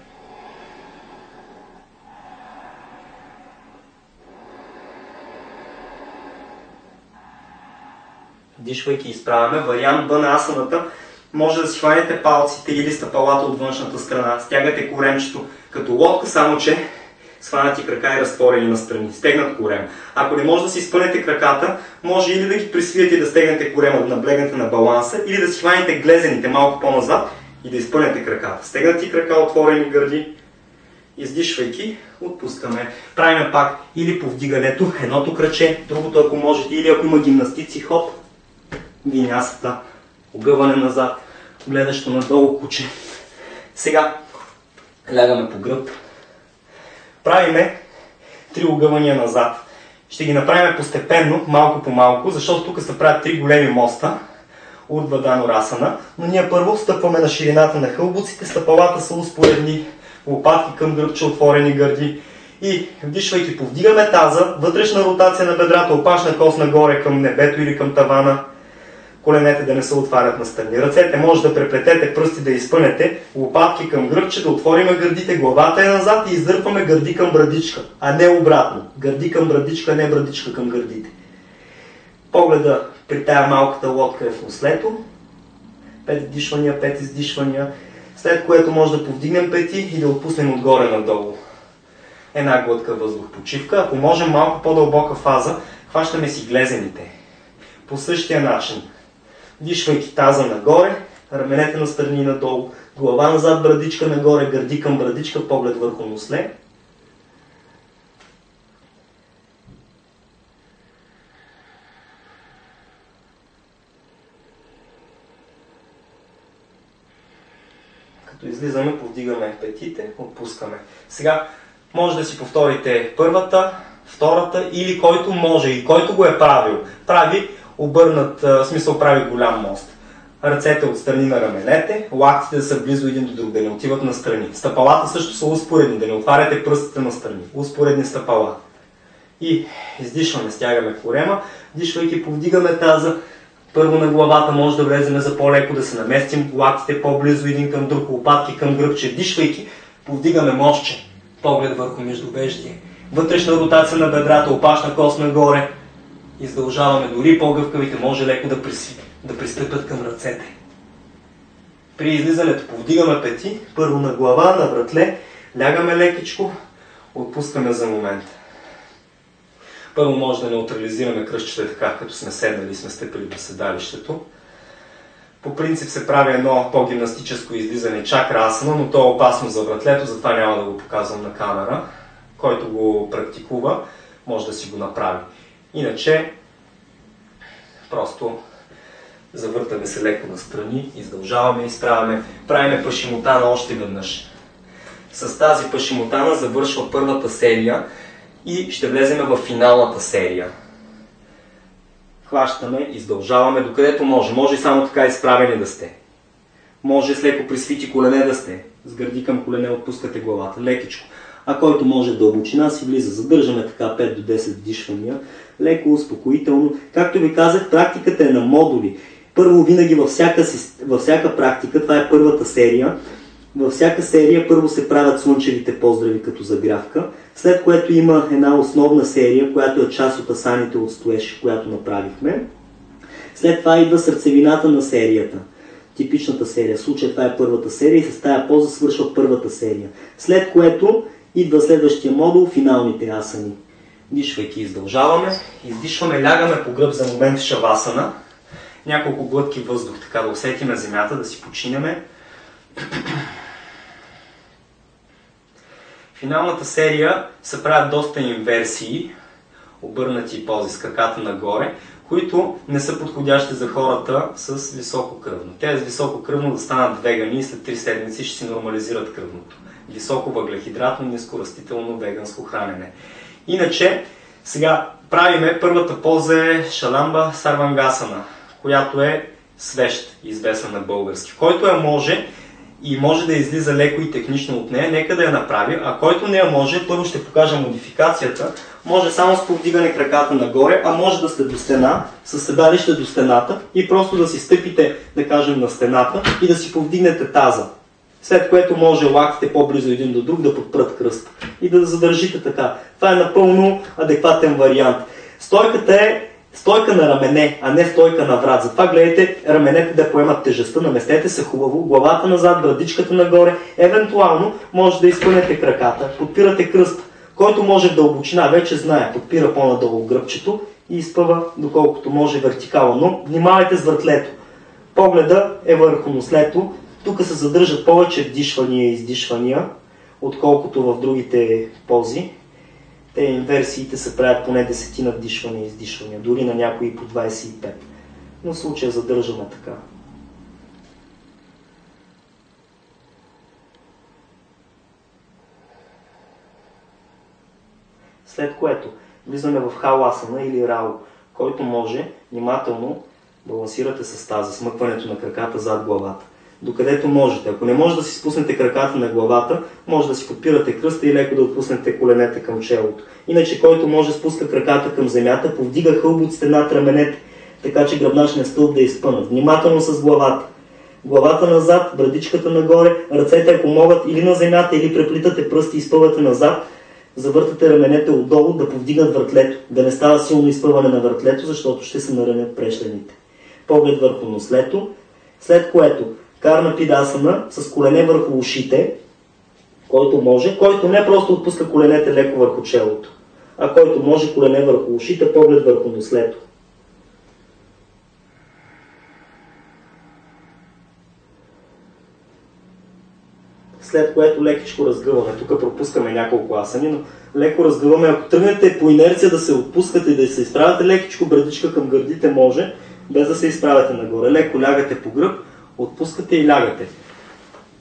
Speaker 1: дишвайки изправяме. Вариант Б на асаната може да си хванете палците или стъпалата от външната страна, стягате коремчето като лодка, само че схванати крака и разтворени на страни, стегнат корем. Ако не може да си спънете краката, може или да ги присвиете и да стегнете корема, да наблегнете на баланса, или да си хванете глезените малко по-назад и да изпънете краката. Стегнати крака, отворени гърди, издишвайки, отпускаме. Правиме пак или повдигането, едното кръче, другото ако можете, или ако има гимнастици, хоп, винясата, огъване назад, гледащо надолу куче. Сега лягаме по гръб. Правиме три огъвания назад. Ще ги направим постепенно, малко по малко, защото тук се правят три големи моста от Вадано Расана, но ние първо стъпваме на ширината на хълбуците, стъпалата са успоредни, лопатки към гръбче, отворени гърди и вдишвайки повдигаме таза, вътрешна ротация на бедрата, опашна кост нагоре към небето или към тавана, коленете да не се отварят на страни. Ръцете може да преплетете пръсти да изпънете, лопатки към гръбче, да отвориме гърдите, главата е назад и издърпваме гърди към брадичка, а не обратно. Гърди към брадичка, не брадичка към гърдите. Погледа при тая малката лодка е в нослето. Пет дишвания, пет издишвания, след което може да повдигнем пети и да отпуснем отгоре надолу. Една глътка въздух почивка. Ако можем малко по-дълбока фаза, хващаме си глезените. По същия начин дишвайки таза нагоре, раменете на страни надолу, глава назад, брадичка нагоре, гърди към брадичка, поглед върху носле. Като излизаме, повдигаме петите, отпускаме. Сега може да си повторите първата, втората или който може и който го е правил. Прави обърнат, в смисъл прави голям мост. Ръцете отстрани на раменете, лактите са близо един до друг, да не отиват на страни. Стъпалата също са успоредни, да не отваряте пръстите на страни. Успоредни стъпала. И издишваме, стягаме корема, дишвайки повдигаме таза, първо на главата може да влеземе за по-леко, да се наместим лактите по-близо един към друг, лопатки към гръбче, дишвайки, повдигаме мощче, поглед върху междубеждие. Вътрешна ротация на бедрата, опашна кост нагоре, издължаваме, дори по-гъвкавите може леко да, прис... да пристъпят към ръцете. При излизането повдигаме пети, първо на глава, на вратле, лягаме лекичко, отпускаме за момент. Първо може да неутрализираме кръщите така, като сме седнали и сме стъпили до седалището. По принцип се прави едно по-гимнастическо излизане чакра асана, но то е опасно за вратлето, затова няма да го показвам на камера. Който го практикува, може да си го направи. Иначе, просто завъртаме се леко настрани, издължаваме, изправяме, правиме пашимотана още веднъж. С тази пашимотана завършва първата серия и ще влеземе в финалната серия. Хващаме, издължаваме докъдето може. Може само така изправени да сте. Може с леко присвити колене да сте. С гърди към колене отпускате главата. Лекичко. А който може дълбочина си влиза. Задържаме така 5 до 10 дишвания. Леко, успокоително. Както ви казах, практиката е на модули. Първо винаги във всяка, във всяка практика, това е първата серия, във всяка серия първо се правят слънчевите поздрави като загрявка, след което има една основна серия, която е част от асаните от стоеж, която направихме. След това идва сърцевината на серията. Типичната серия. В случая това е първата серия и с тази поза свършва първата серия. След което идва следващия модул, финалните асани. Дишвайки издължаваме, издишваме, лягаме по гръб за момент шавасана. Няколко глътки въздух, така да усетиме земята, да си починеме. финалната серия се правят доста инверсии, обърнати пози с краката нагоре, които не са подходящи за хората с високо кръвно. Те с високо кръвно да станат вегани и след 3 седмици ще си нормализират кръвното. Високо въглехидратно, ниско растително, веганско хранене. Иначе, сега правиме първата поза е Шаламба Сарвангасана, която е свещ, известна на български. Който я може, и може да излиза леко и технично от нея, нека да я направи, а който не я може, първо ще покажа модификацията, може само с повдигане краката нагоре, а може да сте до стена, с седалище до стената и просто да си стъпите, да кажем, на стената и да си повдигнете таза. След което може лактите по-близо един до друг да подпрат кръст и да задържите така. Това е напълно адекватен вариант. Стойката е стойка на рамене, а не стойка на врат. Затова гледайте раменете да поемат тежестта, наместете се хубаво, главата назад, брадичката нагоре, евентуално може да изпълнете краката, подпирате кръст, който може в дълбочина, вече знае, подпира по-надолу гръбчето и изпъва доколкото може вертикално. Но внимавайте с въртлето. Погледа е върху нослето. Тук се задържат повече вдишвания и издишвания, отколкото в другите пози те инверсиите се правят поне десетина вдишвания и издишвания, дори на някои по 25. Но в случая задържаме така. След което влизаме в халасана или рао, който може внимателно балансирате с тази, смъкването на краката зад главата докъдето можете. Ако не може да си спуснете краката на главата, може да си подпирате кръста и леко да отпуснете коленете към челото. Иначе, който може спуска краката към земята, повдига хълбоците над раменете, така че гръбначният стълб да е изпънат. Внимателно с главата. Главата назад, брадичката нагоре, ръцете ако могат или на земята, или преплитате пръсти и изпъвате назад, завъртате раменете отдолу да повдигнат въртлето, да не става силно изпъване на въртлето, защото ще се наранят прешлените. Поглед върху нослето, след което Карна пидасана с колене върху ушите, който може, който не просто отпуска коленете леко върху челото, а който може колене върху ушите, поглед върху нослето. след което лекичко разгъваме. Тук пропускаме няколко асани, но леко разгъваме. Ако тръгнете по инерция да се отпускате и да се изправяте лекичко брадичка към гърдите може, без да се изправяте нагоре. Леко лягате по гръб, отпускате и лягате.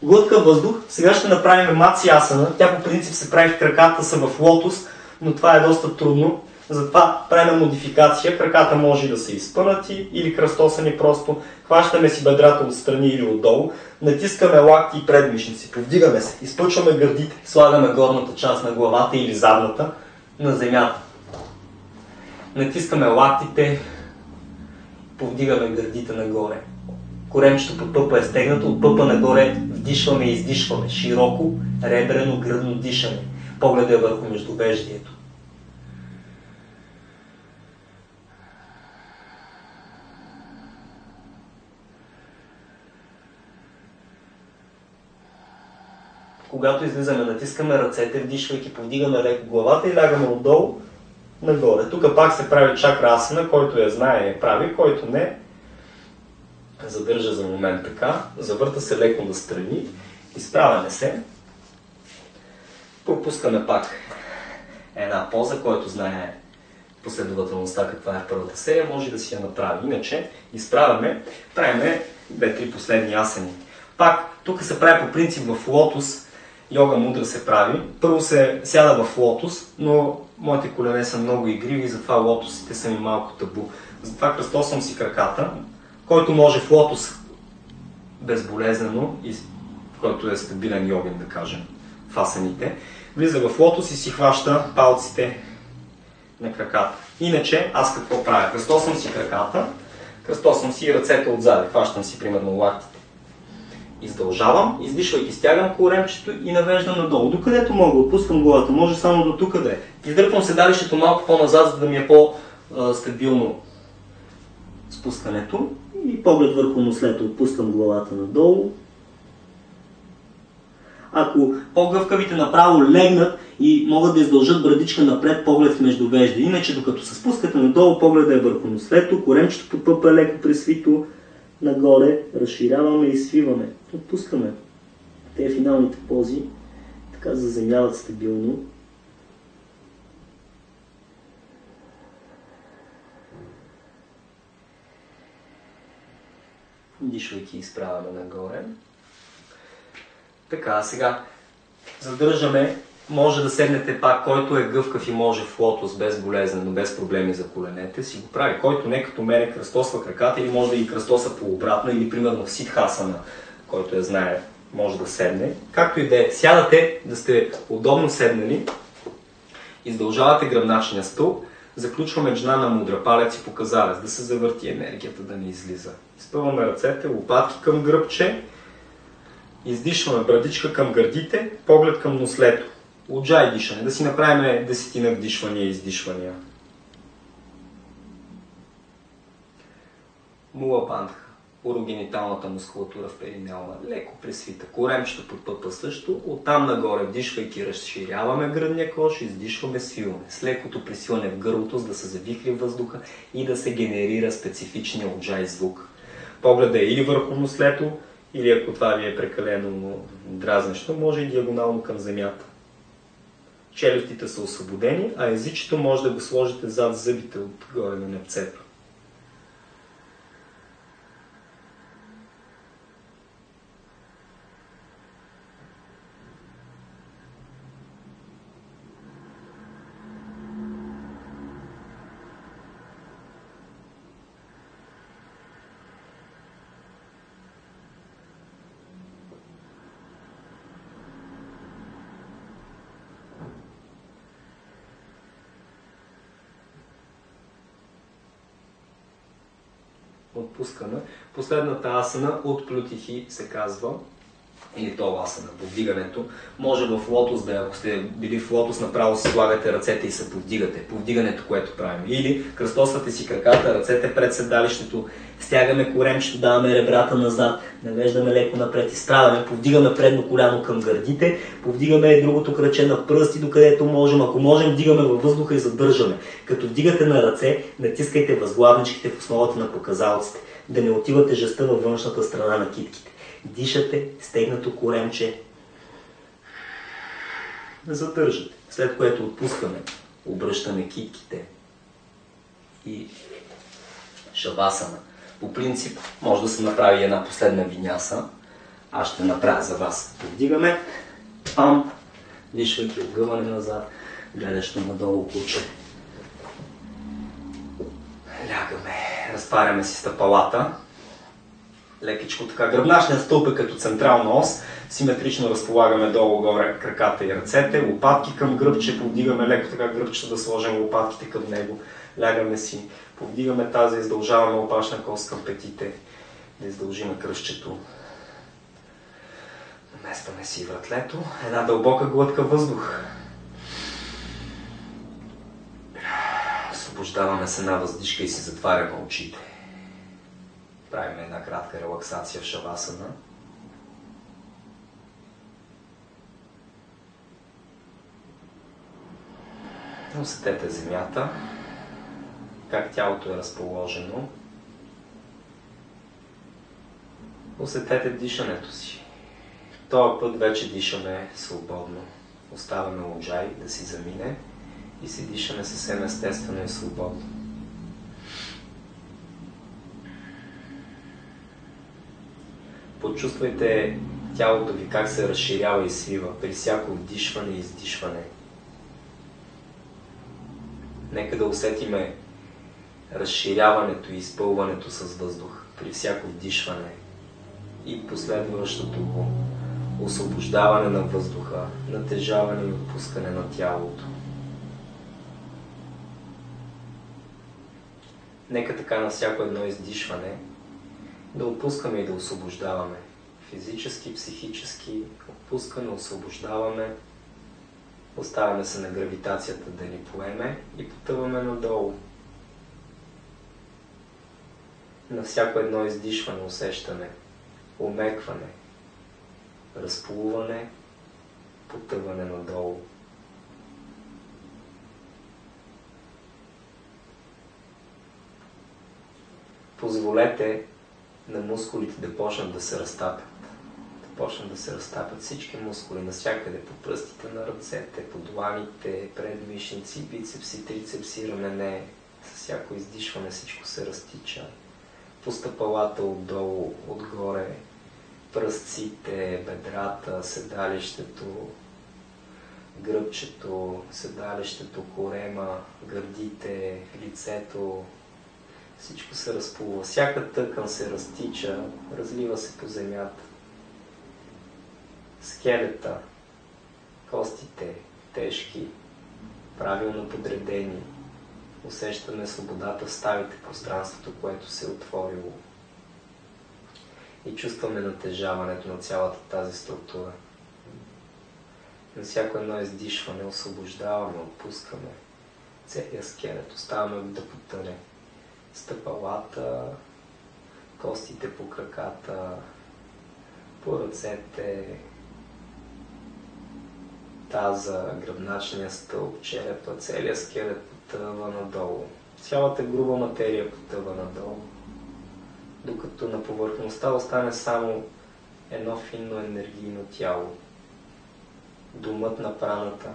Speaker 1: Глътка въздух. Сега ще направим маци асана. Тя по принцип се прави в краката са в лотос, но това е доста трудно. Затова правим модификация. Краката може да са изпънати или кръстосани просто. Хващаме си бедрата отстрани или отдолу. Натискаме лакти и предмишници. Повдигаме се. Изпъчваме гърдите. Слагаме горната част на главата или задната на земята. Натискаме лактите. Повдигаме гърдите нагоре. Коремчето под пъпа е стегнато, от пъпа нагоре вдишваме и издишваме. Широко, ребрено, гръдно дишане. Погледа е върху междувеждието. Когато излизаме, натискаме ръцете, вдишвайки, повдигаме леко главата и лягаме отдолу, нагоре. Тук пак се прави чакра асана, който я знае я прави, който не, задържа за момент така, завърта се леко на страни, изправяме се, пропускаме пак една поза, който знае последователността каква е първата серия, може да си я направи. Иначе изправяме, правиме две-три последни асани. Пак, тук се прави по принцип в лотос, йога мудра се прави. Първо се сяда в лотос, но моите колене са много игриви, затова лотосите са ми малко табу. Затова кръстосвам си краката, който може в лотос безболезнено, и който е стабилен йоген, да кажем, в влиза в лотос и си хваща палците на краката. Иначе, аз какво правя? Кръстосвам си краката, кръстосвам си ръцете отзади, хващам си примерно лактите. Издължавам, издишвайки стягам коремчето и навеждам надолу. Докъдето мога, отпускам главата, може само до тук да е. Издърпвам седалището малко по-назад, за да ми е по-стабилно спускането. И поглед върху нослето, отпускам главата надолу. Ако по-гъвкавите направо легнат и могат да издължат брадичка напред, поглед в междувежда. Иначе, докато се спускате надолу, погледа е върху нослето, коремчето под пъпа е леко пресвито, нагоре, разширяваме и свиваме. Отпускаме. Те финалните пози така заземяват стабилно. Дишвайки изправяме нагоре. Така, сега задържаме, може да седнете пак, който е гъвкав и може в лотос без болезнено, без проблеми за коленете, си го прави. Който не като мене кръстосва краката или може да ги кръстоса по-обратно или примерно в ситхасана, който я знае, може да седне. Както и да е, сядате, да сте удобно седнали, издължавате гръбначния стълб, заключваме джна на мудра, палец и показалец, да се завърти енергията, да не излиза. Изпъваме ръцете, лопатки към гръбче, Издишваме брадичка към гърдите, поглед към нослето. Уджай дишане. Да си направим десетина вдишвания и издишвания. Мула бандха. Урогениталната мускулатура в перинеума леко пресвита. Коремчето под пъпа също. Оттам нагоре, вдишвайки, разширяваме гръдния кош, издишваме, свиваме. С лекото присилане в гърлото, за да се завихли въздуха и да се генерира специфичния уджай звук. Погледа е или върху нослето, или ако това ви е прекалено дразнещо, може и диагонално към земята. Челюстите са освободени, а езичето може да го сложите зад зъбите отгоре на непцето. Отпускаме. Последната асана от плютихи се казва, или то асана, повдигането. Може в лотос да, ако сте били в лотос, направо си слагате ръцете и се повдигате. Повдигането, което правим. Или кръстосвате си краката, ръцете пред седалището, стягаме коремчето, даваме ребрата назад, навеждаме леко напред, изправяме, повдигаме предно коляно към гърдите, повдигаме другото кръче на пръсти, докъдето можем. Ако можем, вдигаме във въздуха и задържаме. Като вдигате на ръце, натискайте възглавничките в основата на показалците, да не отива тежестта във външната страна на китките. Дишате, стегнато коремче, задържате. След което отпускаме, обръщаме китките и шавасана. По принцип, може да се направи една последна виняса. Аз ще направя за вас. Повдигаме, памп, дишвайки огъване назад, гледащо надолу куче. Лягаме, разтваряме си стъпалата. Лекичко така. Гръбначният стълб е като централна ос. Симетрично разполагаме долу-горе краката и ръцете. Лопатки към гръбче. Повдигаме леко така гръбчето да сложим лопатките към него. Лягаме си Повдигаме тази, издължаваме опашна кост към петите, да издължиме кръщето. Наместваме си вратлето. Една дълбока глътка въздух. Освобождаваме се една въздишка и си затваряме очите. Правим една кратка релаксация в шавасана. Усетете земята как тялото е разположено. Усетете дишането си. Този път вече дишаме свободно. Оставяме лоджай да си замине и си дишаме съвсем естествено и свободно. Почувствайте тялото ви как се разширява и свива при всяко вдишване и издишване. Нека да усетиме разширяването и изпълването с въздух при всяко вдишване и последващото го освобождаване на въздуха, натежаване и отпускане на тялото. Нека така на всяко едно издишване да отпускаме и да освобождаваме. Физически, психически, отпускаме, освобождаваме, оставяме се на гравитацията да ни поеме и потъваме надолу. На всяко едно издишване усещане, умекване, разплуване, потъване надолу. Позволете на мускулите да почнат да се разтапят. Да почнат да се разтапят всички мускули навсякъде, по пръстите на ръцете, по дланите, предмишници, бицепси, трицепси, рамене. С всяко издишване всичко се разтича. По стъпалата отдолу, отгоре, пръстците, бедрата, седалището, гръбчето, седалището, корема, гърдите, лицето, всичко се разплува. Всяка тъкан се разтича, разлива се по земята. Скелета, костите, тежки, правилно подредени. Усещаме свободата в ставите, пространството, което се е отворило. И чувстваме натежаването на цялата тази структура. На всяко едно издишване освобождаваме, отпускаме целият скелет, оставаме да потъне стъпалата, костите по краката, по ръцете, таза, гръбначния стълб, черепа, целият скелет потъва надолу. Цялата груба материя потъва надолу. Докато на повърхността остане само едно финно енергийно тяло. Думът на праната.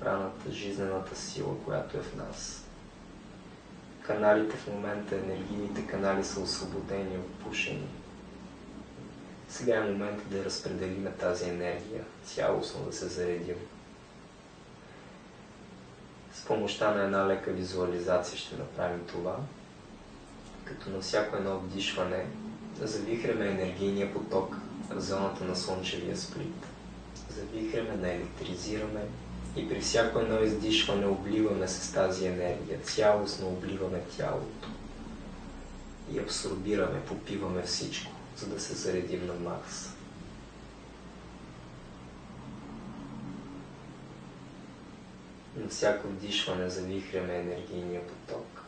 Speaker 1: Праната, жизнената сила, която е в нас каналите в момента, енергийните канали са освободени, отпушени. Сега е момент да разпределиме тази енергия, цялостно да се заредим. С помощта на една лека визуализация ще направим това, като на всяко едно вдишване завихреме енергийния поток в зоната на слънчевия сплит. Завихреме, наелектризираме и при всяко едно издишване обливаме с тази енергия, цялостно обливаме тялото. И абсорбираме, попиваме всичко, за да се заредим на Марс. На всяко вдишване завихряме енергийния поток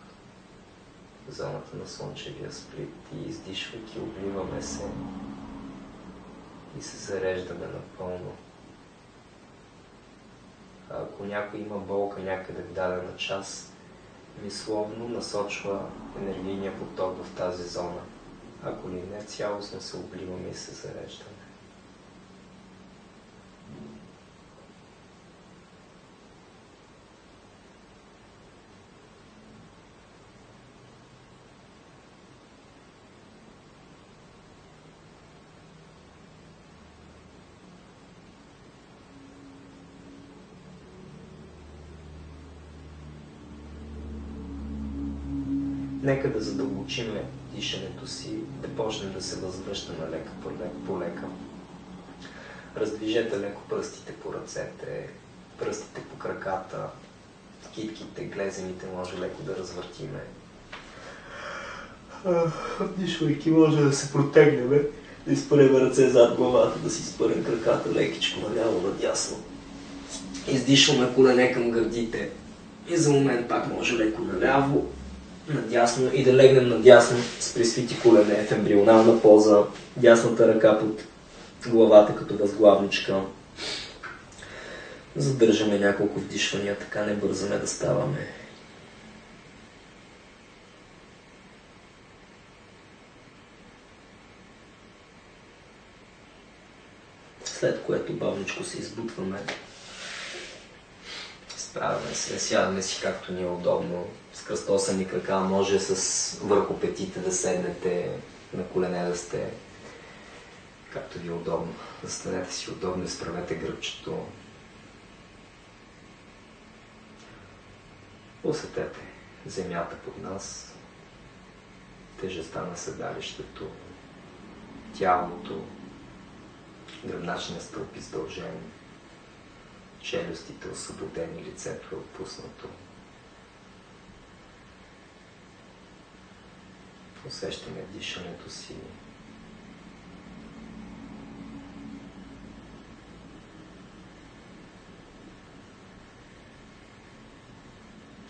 Speaker 1: в зоната на слънчевия сплит и издишвайки обливаме се и се зареждаме напълно ако някой има болка някъде в дадена част, мисловно насочва енергийния поток в тази зона. Ако ли не, цялостно се обливаме и се зареждаме. Нека да задълбочиме дишането си, да почнем да се възвръщаме лека по лека. Раздвижете леко пръстите по ръцете, пръстите по краката, китките, глезените може леко да развъртиме. Дишвайки може да се протегнем, да изпърем ръце зад главата, да си спърем краката лекичко наляво, надясно. Издишваме колене към гърдите и за момент пак може леко наляво, надясно и да легнем надясно с присвити колене в ембрионална поза, дясната ръка под главата като възглавничка. Задържаме няколко вдишвания, така не бързаме да ставаме. След което бавничко се избутваме Изправяме се, сядаме си както ни е удобно, с кръстосани крака, може с върху петите да седнете, на колене да сте, както ви е удобно. Застанете си удобно, изправете гръбчето. Усетете земята под нас, тежестта на седалището, тялото, гръбначния стълб издължен, челюстите освободени, лицето е отпуснато. Усещаме дишането си.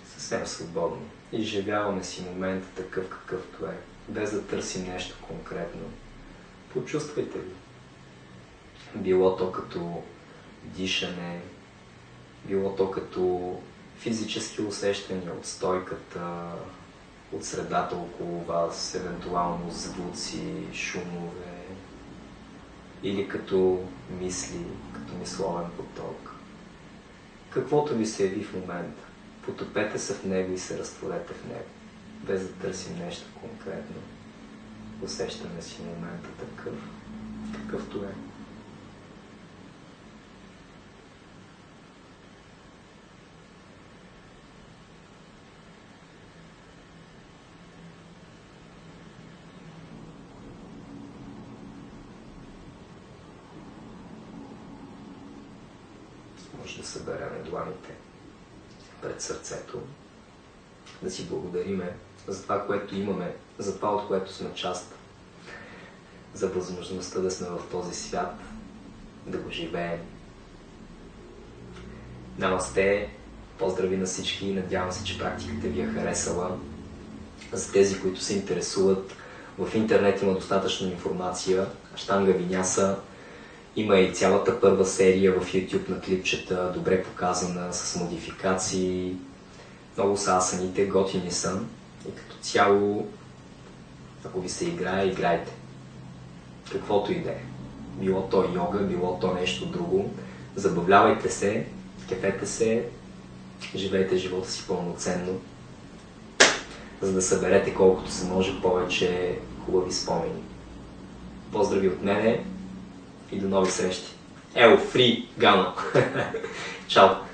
Speaker 1: Съвсем свободно. Изживяваме си момента такъв какъвто е, без да търсим нещо конкретно. Почувствайте го. Било то като дишане, било то като физически усещания от стойката, от средата около вас, евентуално звуци, шумове, или като мисли, като мисловен поток. Каквото ви се яви в момента, потопете се в него и се разтворете в него, без да търсим нещо конкретно. Усещаме си момента такъв, какъвто е. може да съберем дланите пред сърцето, да си благодариме за това, което имаме, за това, от което сме част, за възможността да сме в този свят, да го живеем. Намасте, поздрави на всички, надявам се, че практиката ви е харесала. За тези, които се интересуват, в интернет има достатъчно информация. Штанга Виняса, има и цялата първа серия в YouTube на клипчета, добре показана, с модификации. Много са асаните, готини са. И като цяло, ако ви се играе, играйте. Каквото и да е. Било то йога, било то нещо друго. Забавлявайте се, кефете се, живейте живота си пълноценно, за да съберете колкото се може повече хубави спомени. Поздрави от мене! e do Noviceste. É o Free Galão. Tchau.